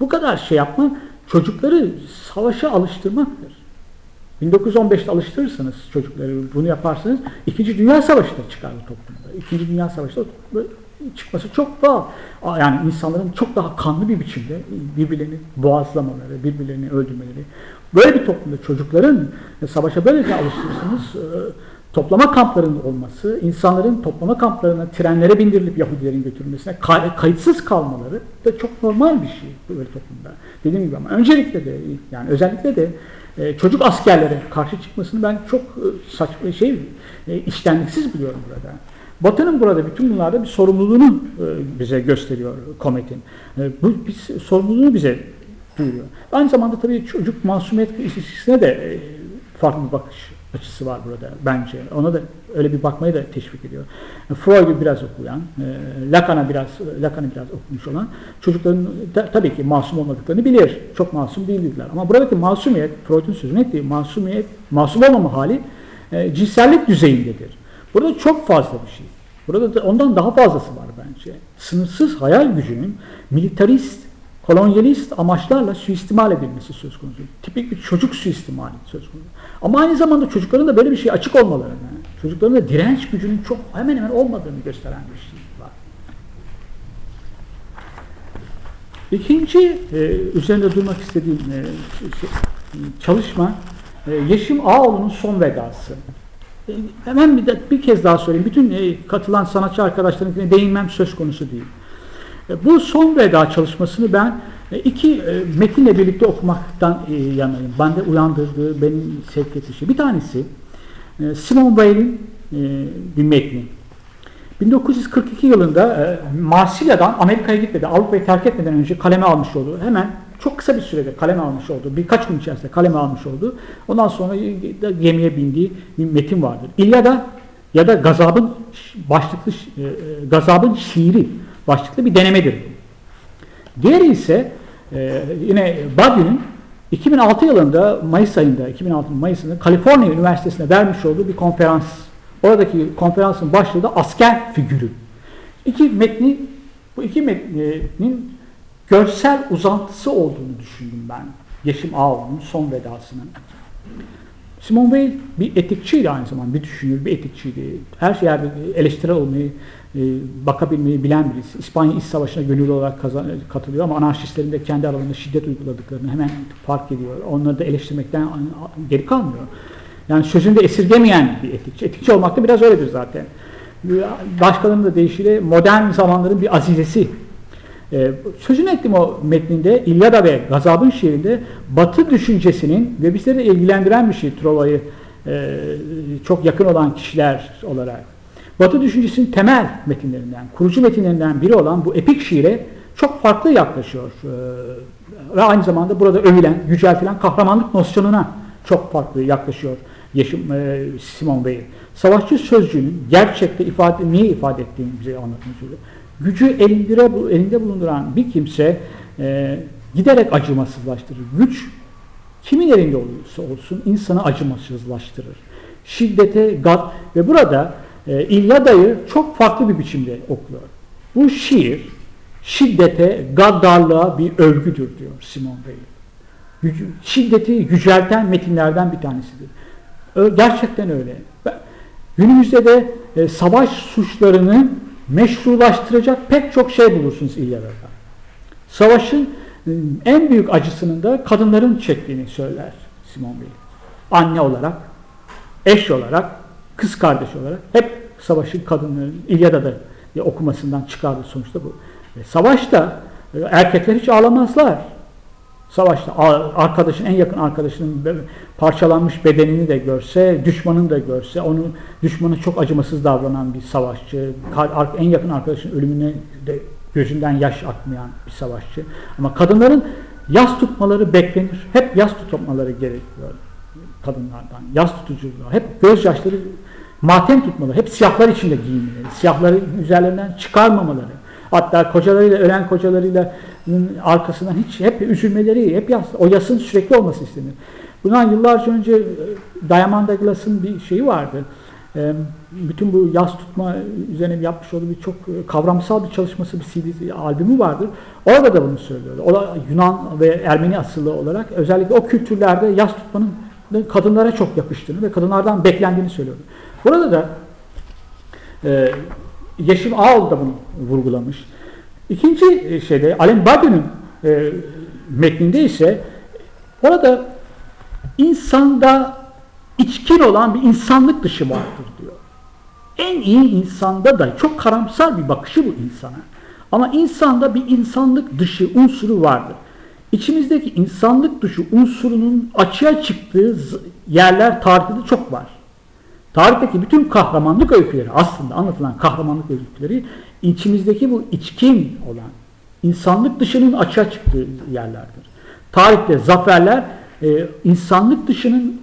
Bu kadar şey yapma, çocukları savaşa alıştırmaktır. 1915'te alıştırırsınız çocukları, bunu yaparsanız İkinci Dünya Savaşı da çıkar bu toplumda. İkinci Dünya Savaşı da çıkması çok daha yani insanların çok daha kanlı bir biçimde birbirlerini boğazlamaları, birbirlerini öldürmeleri. Böyle bir toplumda çocukların savaşa böylece alıştırırsanız e, toplama kamplarının olması, insanların toplama kamplarına trenlere bindirilip Yahudilerin götürülmesine kay- kayıtsız kalmaları da çok normal bir şey böyle toplumda. Dediğim gibi ama öncelikle de yani özellikle de e, çocuk askerlere karşı çıkmasını ben çok e, saçma şey e, iştenliksiz buluyorum burada. Batı'nın burada bütün bunlarda bir sorumluluğunu e, bize gösteriyor Komet'in. E, bu biz, sorumluluğunu bize duyuruyor. Aynı zamanda tabii çocuk masumiyet ilişkisine de e, farklı bir bakış açısı var burada bence. Ona da öyle bir bakmayı da teşvik ediyor. Freud'u biraz okuyan, e, Lacan'a biraz Lacan'ı biraz okumuş olan çocukların da, tabii ki masum olmadıklarını bilir. Çok masum değildiler. Ama buradaki masumiyet, Freud'un sözünü ettiği masumiyet, masum olmama hali e, cinsellik düzeyindedir. Burada çok fazla bir şey. Burada da ondan daha fazlası var bence. Sınırsız hayal gücünün militarist, kolonyalist amaçlarla suistimal edilmesi söz konusu. Tipik bir çocuk suistimali söz konusu. Ama aynı zamanda çocukların da böyle bir şey açık olmalarını, çocukların da direnç gücünün çok hemen hemen olmadığını gösteren bir şey var. İkinci e, üzerinde durmak istediğim e, şey, çalışma e, Yeşim Ağoğlu'nun son vedası. E, hemen bir, de, bir kez daha söyleyeyim. Bütün e, katılan sanatçı arkadaşlarınkine değinmem söz konusu değil. E, bu son veda çalışmasını ben e, iki e, metinle birlikte okumaktan e, yanayım. Bende uyandırdığı, benim sevk şey. Bir tanesi e, Simon Weil'in e, bir metni. 1942 yılında e, Marsilya'dan Amerika'ya gitmedi, Avrupa'yı terk etmeden önce kaleme almış olduğu, hemen çok kısa bir sürede kaleme almış olduğu, birkaç gün içerisinde kaleme almış olduğu, ondan sonra da gemiye bindiği bir metin vardır. İlyada ya da Gazab'ın başlıklı Gazab'ın şiiri başlıklı bir denemedir. Diğeri ise e, yine Badiou'nun 2006 yılında Mayıs ayında 2006 Mayıs'ında Kaliforniya Üniversitesi'nde vermiş olduğu bir konferans. Oradaki konferansın başlığı da asker figürü. İki metni bu iki metnin görsel uzantısı olduğunu düşündüm ben. Yeşim Ağoğlu'nun son vedasının. Simon Weil bir etikçiydi aynı zamanda, bir düşünür, bir etikçiydi. Her yerde eleştirel olmayı, e, bakabilmeyi bilen birisi. İspanya İç Savaşı'na gönüllü olarak kazan, katılıyor ama anarşistlerin de kendi aralarında şiddet uyguladıklarını hemen fark ediyor. Onları da eleştirmekten geri kalmıyor. Yani sözünde esirgemeyen bir etikçi. Etikçi olmak da biraz öyledir zaten. Başkalarının da deyişiyle modern zamanların bir azizesi. Ee, sözünü ettim o metninde İlyada ve Gazab'ın şiirinde Batı düşüncesinin ve bizleri ilgilendiren bir şey Trova'yı e, çok yakın olan kişiler olarak. Batı düşüncesinin temel metinlerinden, kurucu metinlerinden biri olan bu epik şiire çok farklı yaklaşıyor. Ee, ve aynı zamanda burada övülen, yüceltilen kahramanlık nosyonuna çok farklı yaklaşıyor Yaşım, e, Simon Weil. Savaşçı sözcüğünün gerçekte ifade, niye ifade ettiğini bize anlatmış oluyor. Gücü elinde, elinde bulunduran bir kimse e, giderek acımasızlaştırır. Güç kimin elinde olursa olsun insanı acımasızlaştırır. Şiddete, gad ve burada e, İlyada'yı çok farklı bir biçimde okuyor. Bu şiir şiddete, gaddarlığa bir övgüdür diyor Simon Weil. Şiddeti yücelten metinlerden bir tanesidir. Gerçekten öyle. Günümüzde de e, savaş suçlarını meşrulaştıracak pek çok şey bulursunuz İlyada'da. Savaşın e, en büyük acısının da kadınların çektiğini söyler Simon Weil. Anne olarak, eş olarak, kız kardeş olarak hep savaşın kadınların İlyada'da okumasından çıkardığı sonuçta bu. Savaşta e, erkekler hiç ağlamazlar. Savaşta arkadaşın, en yakın arkadaşının parçalanmış bedenini de görse, düşmanını da görse, onu düşmanı çok acımasız davranan bir savaşçı, en yakın arkadaşın ölümüne de gözünden yaş akmayan bir savaşçı. Ama kadınların yas tutmaları beklenir. Hep yas tutmaları gerekiyor kadınlardan. Yas tutucular. Hep gözyaşları matem tutmaları. Hep siyahlar içinde giyinmeleri. Siyahları üzerlerinden çıkarmamaları. Hatta kocalarıyla, ölen kocalarıyla arkasından hiç hep üzülmeleri, hep yas, o yasın sürekli olması istenir. Bundan yıllarca önce e, Diamond Douglas'ın bir şeyi vardı. E, bütün bu yas tutma üzerine yapmış olduğu bir çok e, kavramsal bir çalışması, bir CD albümü vardır. Orada da bunu söylüyordu. O da Yunan ve Ermeni asıllı olarak özellikle o kültürlerde yas tutmanın kadınlara çok yakıştığını ve kadınlardan beklendiğini söylüyordu. Burada da Yeşim Ağol da bunu vurgulamış. İkinci e, şeyde Alain Badiou'nun e, metninde ise orada insanda içkin olan bir insanlık dışı vardır diyor. En iyi insanda da çok karamsar bir bakışı bu insana. Ama insanda bir insanlık dışı unsuru vardır. İçimizdeki insanlık dışı unsurunun açığa çıktığı yerler tarihte de çok var. Tarihteki bütün kahramanlık öyküleri aslında anlatılan kahramanlık öyküleri içimizdeki bu içkin olan insanlık dışının açığa çıktığı yerlerdir. Tarihte zaferler e, insanlık dışının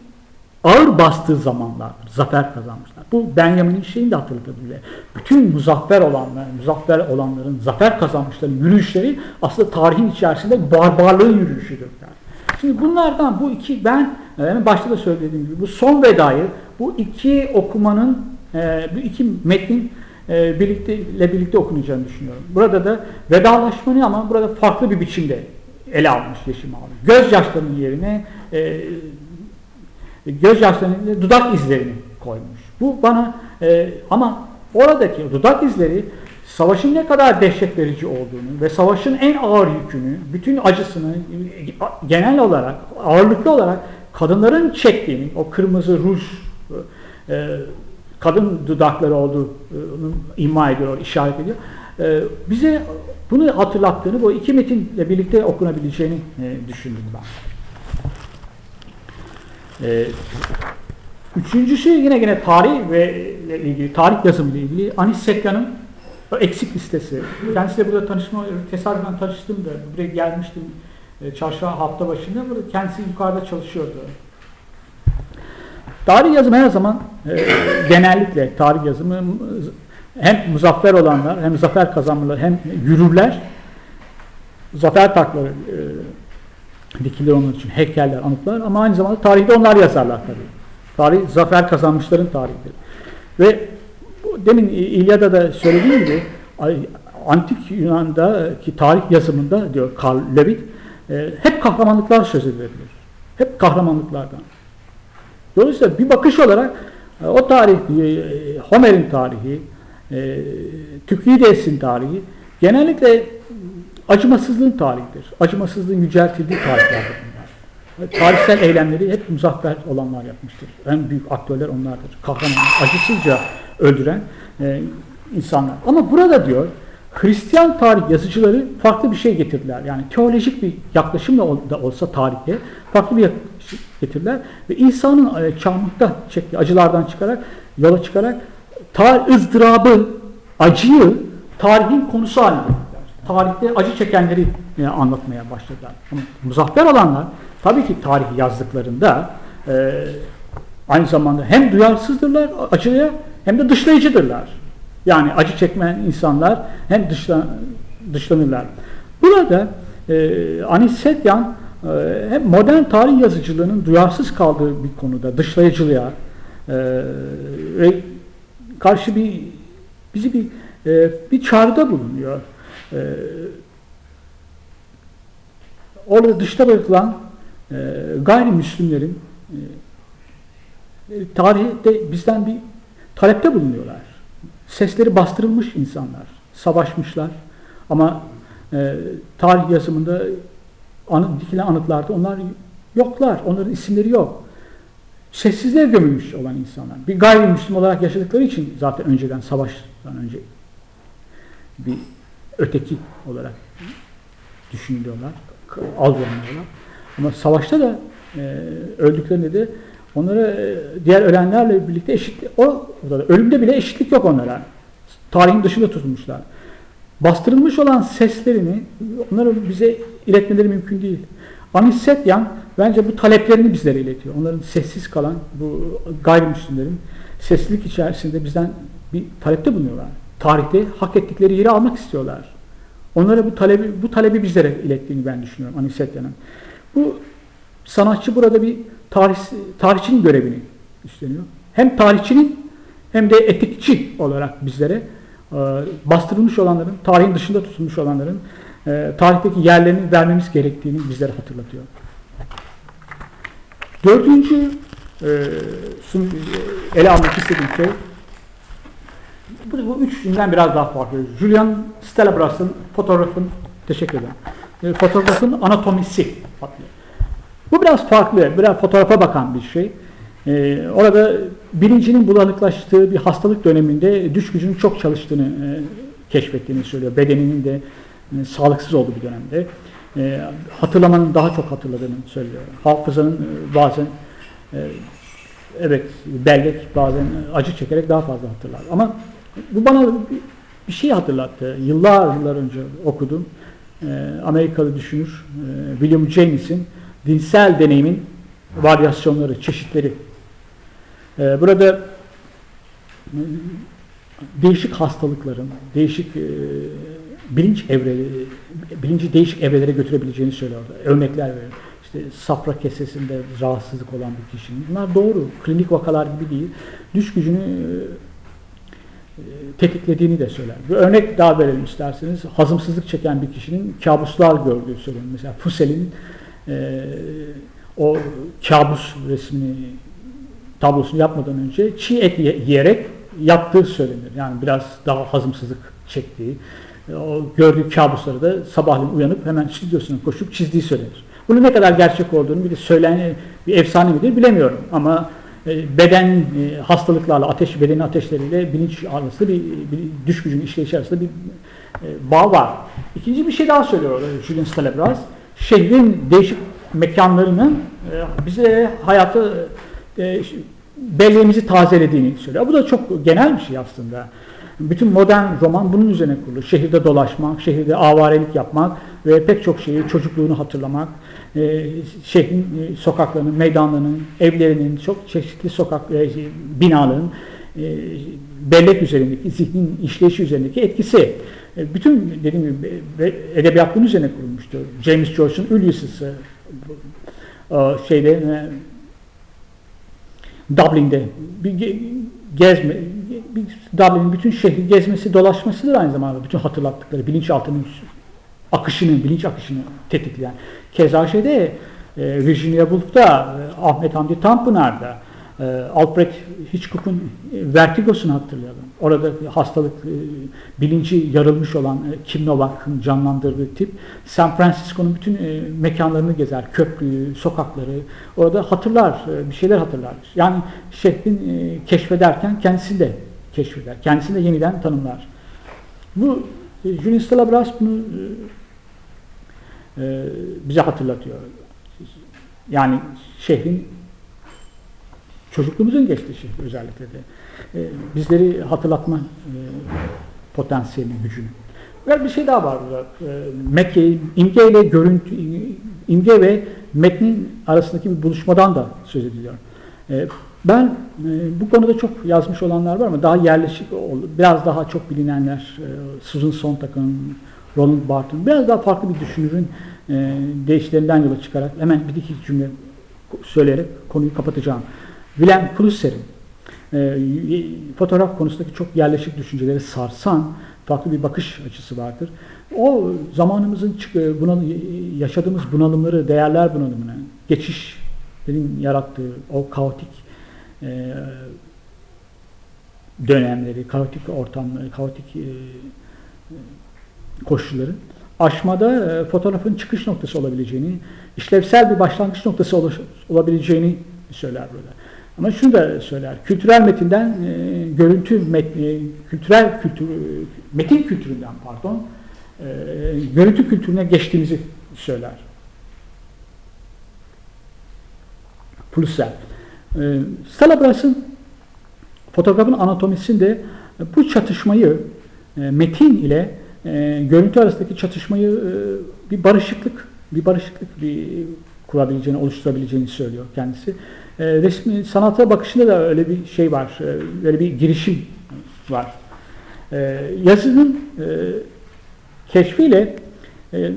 ağır bastığı zamanlardır. Zafer kazanmışlar. Bu Benjamin'in şeyini de hatırlatabilir. Bütün muzaffer olanlar, muzaffer olanların, zafer kazanmışların yürüyüşleri aslında tarihin içerisinde barbarlığın yürüyüşüdür. Yani. Şimdi bunlardan bu iki ben yani başta da söylediğim gibi bu son vedayı bu iki okumanın e, bu iki metnin e, birlikte ile birlikte okunacağını düşünüyorum. Burada da vedalaşmanı ama burada farklı bir biçimde ele almış Yeşim abi. Gözyaşlarının yerine e, gözyaşlarının dudak izlerini koymuş. Bu bana e, ama oradaki dudak izleri savaşın ne kadar dehşet verici olduğunu ve savaşın en ağır yükünü, bütün acısını genel olarak, ağırlıklı olarak kadınların çektiğini, o kırmızı ruj, e, kadın dudakları olduğunu ima ediyor, işaret ediyor. E, bize bunu hatırlattığını, bu iki metinle birlikte okunabileceğini e, düşündüm ben. E, üçüncüsü yine yine tarih ve ilgili, tarih yazımı ilgili Anis Sekya'nın eksik listesi. Kendisiyle burada tanışma, tesadüfen tanıştım da buraya gelmiştim e, çarşamba hafta başında. Burada kendisi yukarıda çalışıyordu. Tarih yazımı her zaman e, genellikle tarih yazımı hem muzaffer olanlar, hem zafer kazanmalar, hem yürürler, zafer takları e, dikilir onun için, heykeller, anıtlar ama aynı zamanda tarihte onlar yazarlar tabii. Tarih, zafer kazanmışların tarihidir. Ve demin İlyada da söylediğim gibi antik Yunan'daki tarih yazımında diyor Karl Levit e, hep kahramanlıklar söz edilebilir. Hep kahramanlıklardan. Dolayısıyla bir bakış olarak e, o tarih, e, Homer'in tarihi, Tükrides'in tarihi genellikle acımasızlığın tarihidir. Acımasızlığın yüceltildiği tarihlerdir bunlar. Tarihsel eylemleri hep muzaffer olanlar yapmıştır. En büyük aktörler onlardır. Kahraman, acısızca öldüren e, insanlar. Ama burada diyor Hristiyan tarih yazıcıları farklı bir şey getirdiler. Yani teolojik bir yaklaşımla da olsa tarihe farklı bir yaklaşım getirdiler. Ve İsa'nın e, çarmıhta çektiği acılardan çıkarak, yola çıkarak tar ızdırabı, acıyı tarihin konusu haline getirdiler. Tarihte acı çekenleri e, anlatmaya başladılar. Ama muzaffer olanlar tabii ki tarih yazdıklarında e, aynı zamanda hem duyarsızdırlar acıya hem de dışlayıcıdırlar. Yani acı çekmeyen insanlar hem dışlan, dışlanırlar. Burada e, Anis e, hem modern tarih yazıcılığının duyarsız kaldığı bir konuda dışlayıcılığa e, karşı bir bizi bir e, bir çağrıda bulunuyor. E, orada dışta bırakılan e, gayrimüslimlerin e, tarihte bizden bir talepte bulunuyorlar. Sesleri bastırılmış insanlar, savaşmışlar ama e, tarih yazımında anı, dikilen anıtlarda onlar yoklar, onların isimleri yok. Sessizliğe gömülmüş olan insanlar. Bir gayrimüslim olarak yaşadıkları için zaten önceden savaştan önce bir öteki olarak düşünülüyorlar, algılanıyorlar. Ama savaşta da e, öldüklerinde de Onları e, diğer ölenlerle birlikte eşit, o, ölümde bile eşitlik yok onlara. Tarihin dışında tutulmuşlar. Bastırılmış olan seslerini onları bize iletmeleri mümkün değil. Anissetyan bence bu taleplerini bizlere iletiyor. Onların sessiz kalan bu gayrimüslimlerin sessizlik içerisinde bizden bir talepte bulunuyorlar. Tarihte hak ettikleri yeri almak istiyorlar. Onlara bu talebi, bu talebi bizlere ilettiğini ben düşünüyorum Anissetyan'ın. Bu sanatçı burada bir tarih, tarihçinin görevini üstleniyor. Hem tarihçinin hem de etikçi olarak bizlere e, bastırılmış olanların, tarihin dışında tutulmuş olanların e, tarihteki yerlerini vermemiz gerektiğini bizlere hatırlatıyor. Dördüncü e, ele almak istediğim şey Bu, bu üçünden biraz daha farklı. Julian Stelabras'ın fotoğrafın, teşekkür ederim. E, fotoğrafın anatomisi. Bu biraz farklı, biraz fotoğrafa bakan bir şey. Ee, orada bilincinin bulanıklaştığı bir hastalık döneminde düş gücünün çok çalıştığını e, keşfettiğini söylüyor. Bedeninin de e, sağlıksız olduğu bir dönemde. E, hatırlamanın daha çok hatırladığını söylüyor. Hafızanın e, bazen e, evet bellek bazen acı çekerek daha fazla hatırlar. Ama bu bana bir, şey hatırlattı. Yıllar yıllar önce okudum. E, Amerikalı düşünür e, William James'in dinsel deneyimin varyasyonları, çeşitleri. Ee, burada değişik hastalıkların, değişik e, bilinç evreleri, bilinci değişik evrelere götürebileceğini söylüyor. Örnekler veriyor. İşte safra kesesinde rahatsızlık olan bir kişinin. Bunlar doğru. Klinik vakalar gibi değil. Düş gücünü e, tetiklediğini de söyler. Bir örnek daha verelim isterseniz. Hazımsızlık çeken bir kişinin kabuslar gördüğü söylenir. Mesela Fuseli'nin e, o kabus resmini tablosunu yapmadan önce çiğ et yiyerek yattığı söylenir. Yani biraz daha hazımsızlık çektiği, o gördüğü kabusları da sabahleyin uyanıp hemen stüdyosuna koşup çizdiği söylenir. Bunun ne kadar gerçek olduğunu bir de söylen bir efsane midir bilemiyorum ama e, beden e, hastalıklarla, ateş bedenin ateşleriyle bilinç arasında bir, bir düş gücünün işleyişi arasında bir e, bağ var. İkinci bir şey daha söylüyor Julian Stalebras. Şehrin değişik mekanlarının bize hayatı belleğimizi tazelediğini söylüyor. Bu da çok genel bir şey aslında. Bütün modern roman bunun üzerine kurulu. Şehirde dolaşmak, şehirde avarelik yapmak ve pek çok şeyi, çocukluğunu hatırlamak, e, şehrin e, sokaklarının, meydanlarının, evlerinin, çok çeşitli sokak e, binaların e, bellek üzerindeki, zihnin işleyişi üzerindeki etkisi. E, bütün dediğim gibi edebiyat bunun üzerine kurulmuştur. James Joyce'un Ulysses'ı, şeyde e, Dublin'de bir gezme, bir Dublin'in bütün şehri gezmesi, dolaşmasıdır aynı zamanda. Bütün hatırlattıkları, bilinçaltının akışını, bilinç akışını tetikleyen. Keza şeyde e, Virginia Woolf'ta, Ahmet Hamdi Tanpınar'da, e, Alfred Hitchcock'un e, Vertigo'sunu hatırlayalım. Orada hastalık, e, bilinci yarılmış olan e, Kim Novak'ın canlandırdığı tip San Francisco'nun bütün e, mekanlarını gezer, köprüyü, sokakları. Orada hatırlar, e, bir şeyler hatırlar. Yani şehrin e, keşfederken kendisi de keşfeder, kendisini de yeniden tanımlar. Bu e, Julian Stalabras bunu e, e, bize hatırlatıyor. Yani şehrin çocukluğumuzun geçtiği şey özellikle de. E, bizleri hatırlatma e, potansiyelini, gücünü. Ve bir şey daha var burada. E, Mekke, imge ile görüntü, imge ve metnin arasındaki bir buluşmadan da söz ediliyor. E, ben e, bu konuda çok yazmış olanlar var ama daha yerleşik, biraz daha çok bilinenler, e, Susan Sontag'ın, Roland Barthes, biraz daha farklı bir düşünürün e, değişlerinden yola çıkarak hemen bir iki cümle söyleyerek konuyu kapatacağım. Willem Plusser'in e, fotoğraf konusundaki çok yerleşik düşünceleri sarsan farklı bir bakış açısı vardır. O zamanımızın e, bunal, yaşadığımız bunalımları, değerler bunalımına, geçişlerin yarattığı o kaotik e, dönemleri, kaotik ortamları, kaotik e, koşulları aşmada e, fotoğrafın çıkış noktası olabileceğini, işlevsel bir başlangıç noktası olabileceğini söyler burada. Ama şunu da söyler, kültürel metinden e, görüntü metni, kültürel kültür, metin kültüründen pardon, e, görüntü kültürüne geçtiğimizi söyler. Plusser. E, fotoğrafın anatomisinde bu çatışmayı e, metin ile e, görüntü arasındaki çatışmayı e, bir barışıklık, bir barışıklık bir kurabileceğini, oluşturabileceğini söylüyor kendisi. E, resmi sanata bakışında da öyle bir şey var, e, öyle bir girişim var. E, yazının e, keşfiyle e,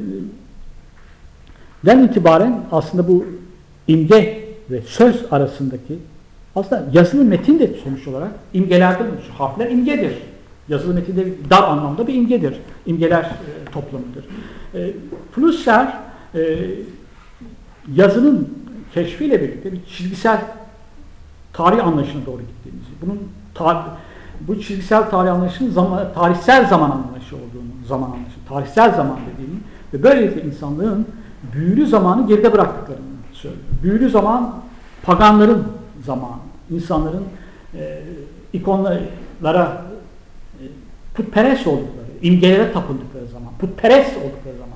den itibaren aslında bu imge ve söz arasındaki aslında yazılı metin de sonuç olarak imgelerden oluşur. Harfler imgedir. Yazılı metinde dar anlamda bir imgedir. İmgeler e, toplamıdır. E, Flusser yazının keşfiyle birlikte bir çizgisel tarih anlayışına doğru gittiğimizi, bunun tar bu çizgisel tarih anlayışının zaman, tarihsel zaman anlayışı olduğunu, zaman anlayışı, tarihsel zaman dediğini ve böylelikle insanlığın büyülü zamanı geride bıraktıklarını söylüyor. Büyülü zaman paganların zamanı, insanların e, ikonlara e, putperest oldukları, imgelere tapındıkları zaman, putperest oldukları zaman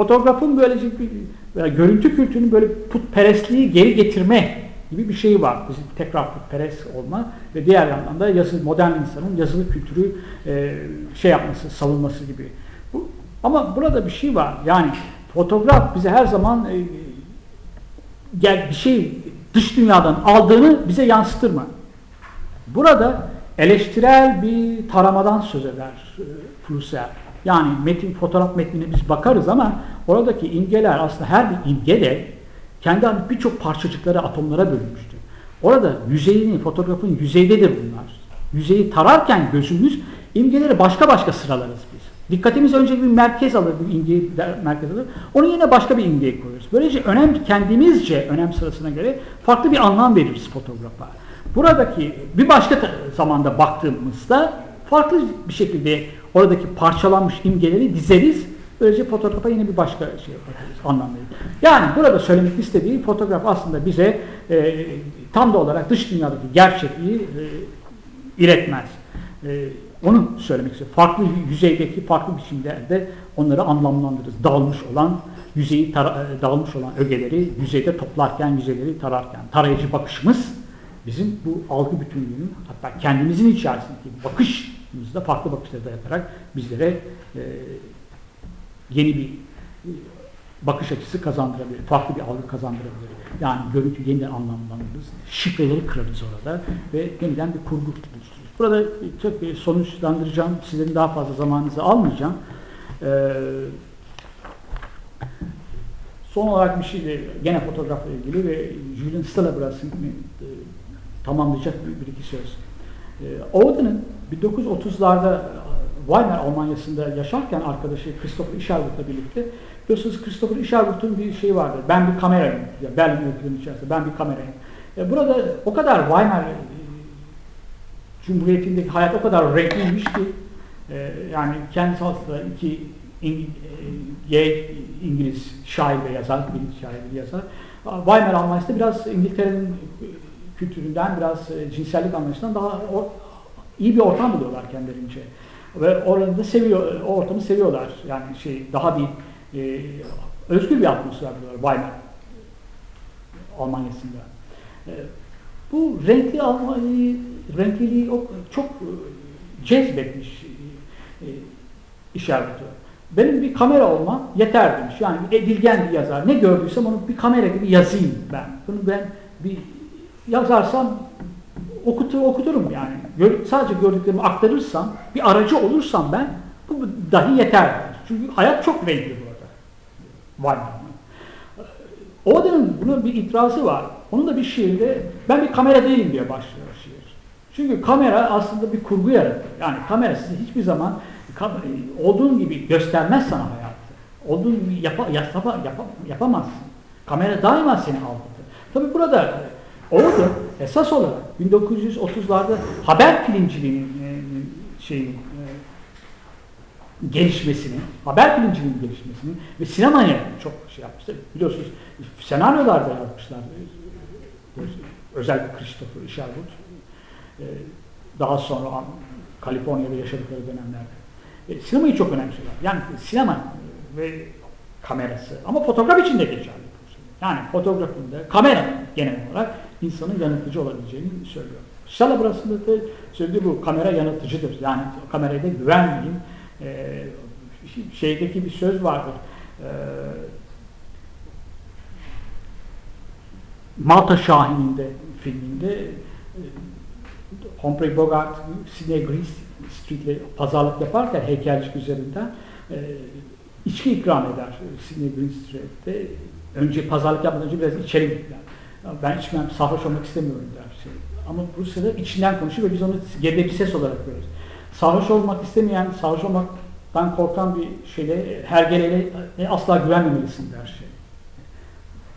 fotoğrafın böylece bir veya görüntü kültürünün böyle putperestliği geri getirme gibi bir şeyi var. Bizim tekrar putperest olma ve diğer yandan da yazı, modern insanın yazılı kültürü e, şey yapması, savunması gibi. Bu, ama burada bir şey var. Yani fotoğraf bize her zaman e, bir şey dış dünyadan aldığını bize yansıtır mı? Burada eleştirel bir taramadan söz eder e, Flusser. Yani metin, fotoğraf metnine biz bakarız ama oradaki imgeler aslında her bir imge de kendi birçok parçacıklara, atomlara bölünmüştür. Orada yüzeyini, fotoğrafın yüzeydedir bunlar. Yüzeyi tararken gözümüz imgeleri başka başka sıralarız biz. Dikkatimiz önce bir merkez alır, bir imgeyi merkez alır. Onu yine başka bir imgeye koyuyoruz. Böylece önem kendimizce önem sırasına göre farklı bir anlam veririz fotoğrafa. Buradaki bir başka zamanda baktığımızda farklı bir şekilde oradaki parçalanmış imgeleri dizeriz. Böylece fotoğrafa yine bir başka şey yaparız, anlam. Yani burada söylemek istediği fotoğraf aslında bize e, tam da olarak dış dünyadaki gerçekliği e, iletmez. E, onu söylemek istiyorum. Farklı yüzeydeki farklı biçimlerde onları anlamlandırırız. Dağılmış olan yüzeyi e, dağılmış olan ögeleri yüzeyde toplarken, yüzeyleri tararken tarayıcı bakışımız bizim bu algı bütünlüğünün hatta kendimizin içerisindeki bakışımızda farklı bakışları dayatarak bizlere e, yeni bir e, bakış açısı kazandırabilir, farklı bir algı kazandırabilir. Yani görüntü yeniden anlamlandırırız, şifreleri kırarız orada ve yeniden bir kurgu oluştururuz. Burada çok bir sonuçlandıracağım, sizlerin daha fazla zamanınızı almayacağım. Ee, son olarak bir şey de gene fotoğrafla ilgili ve Julian Stalabras'ın e, tamamlayacak bir, bir iki söz. Ee, Auden'ın 1930'larda Weimar Almanya'sında yaşarken arkadaşı Christopher Isherwood'la birlikte biliyorsunuz Christopher Isherwood'un bir şeyi vardır. Ben bir kamerayım. Ya Berlin öykülerinin içerisinde ben bir kamerayım. E, burada o kadar Weimar e, Cumhuriyeti'ndeki hayat o kadar renkliymiş ki e, yani kendisi aslında iki İng e, İngiliz şair ve yazar, bir şair ve yazar. Weimar Almanya'sında biraz İngiltere'nin kültüründen, biraz e, cinsellik anlayışından daha iyi bir ortam buluyorlar kendilerince. Ve orada da seviyor, o ortamı seviyorlar. Yani şey daha bir e, özgür bir atmosfer buluyorlar Weimar Almanya'sında. E, bu renkli Almanya, renkliliği çok e, cezbetmiş e, işareti. Benim bir kamera olma yeter demiş. Yani edilgen bir yazar. Ne gördüysem onu bir kamera gibi yazayım ben. Bunu ben bir yazarsam okutur, okuturum yani. Gör, sadece gördüklerimi aktarırsam, bir aracı olursam ben bu dahi yeter. Çünkü hayat çok renkli burada. Var mı? Oden'in buna bir itirazı var. Onun da bir şiirde ben bir kamera değilim diye başlıyor şiir. Çünkü kamera aslında bir kurgu yaratır. Yani kamera sizi hiçbir zaman olduğun gibi göstermez sana hayatı. Olduğun gibi yapa, yapa, yapa, yapamazsın. Kamera daima seni aldatır. Tabi burada Orada esas olarak 1930'larda haber bilinciliğinin e, şeyini, e, gelişmesini, haber bilincinin gelişmesini ve sinemaya çok şey yapmışlar. Biliyorsunuz senaryolar da yapmışlar. Özellikle Christopher Sherwood. E, daha sonra Kaliforniya'da yaşadıkları dönemlerde. E, sinemayı çok önemsiyorlar. Yani sinema ve kamerası ama fotoğraf için de geçerli. Yani fotoğrafında kamera genel olarak insanın yanıltıcı olabileceğini söylüyor. Şala burasında da söylediği bu kamera yanıltıcıdır. Yani kameraya da güvenmeyin. Ee, şeydeki bir söz vardır. Ee, Malta Şahin'inde filminde e, Humphrey Bogart Sidney Street'le pazarlık yaparken heykelcik üzerinden e, içki ikram eder Sidney Green Street'te. Önce pazarlık yapmadan önce biraz içelim der ben içmem, sarhoş olmak istemiyorum der. Şey. Ama bu sırada içinden konuşuyor ve biz onu geride bir ses olarak görüyoruz. Sarhoş olmak istemeyen, sarhoş olmaktan korkan bir şeyle, hergeleye asla güvenmemelisin der şey.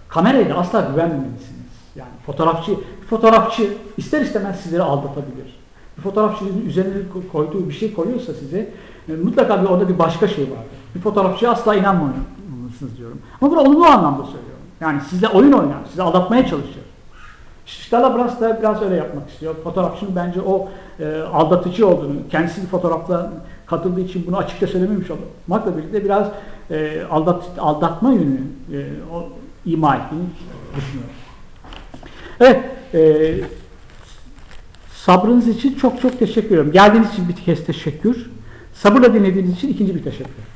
Kameraya da asla güvenmemelisiniz. Yani fotoğrafçı, fotoğrafçı ister istemez sizleri aldatabilir. Bir fotoğrafçının üzerine ko- koyduğu bir şey koyuyorsa size e, mutlaka bir orada bir başka şey vardır. Bir fotoğrafçıya asla inanmamalısınız diyorum. Ama bunu olumlu anlamda söylüyorum. Yani sizle oyun oynar, sizi aldatmaya çalışıyor. Stella Brass da biraz öyle yapmak istiyor. Fotoğrafçının bence o e, aldatıcı olduğunu, kendisi fotoğrafla katıldığı için bunu açıkça söylememiş olmakla birlikte biraz e, aldat, aldatma yönünü e, o, ima ettiğini düşünüyorum. Evet, e, sabrınız için çok çok teşekkür ediyorum. Geldiğiniz için bir kez teşekkür. Sabırla dinlediğiniz için ikinci bir teşekkür.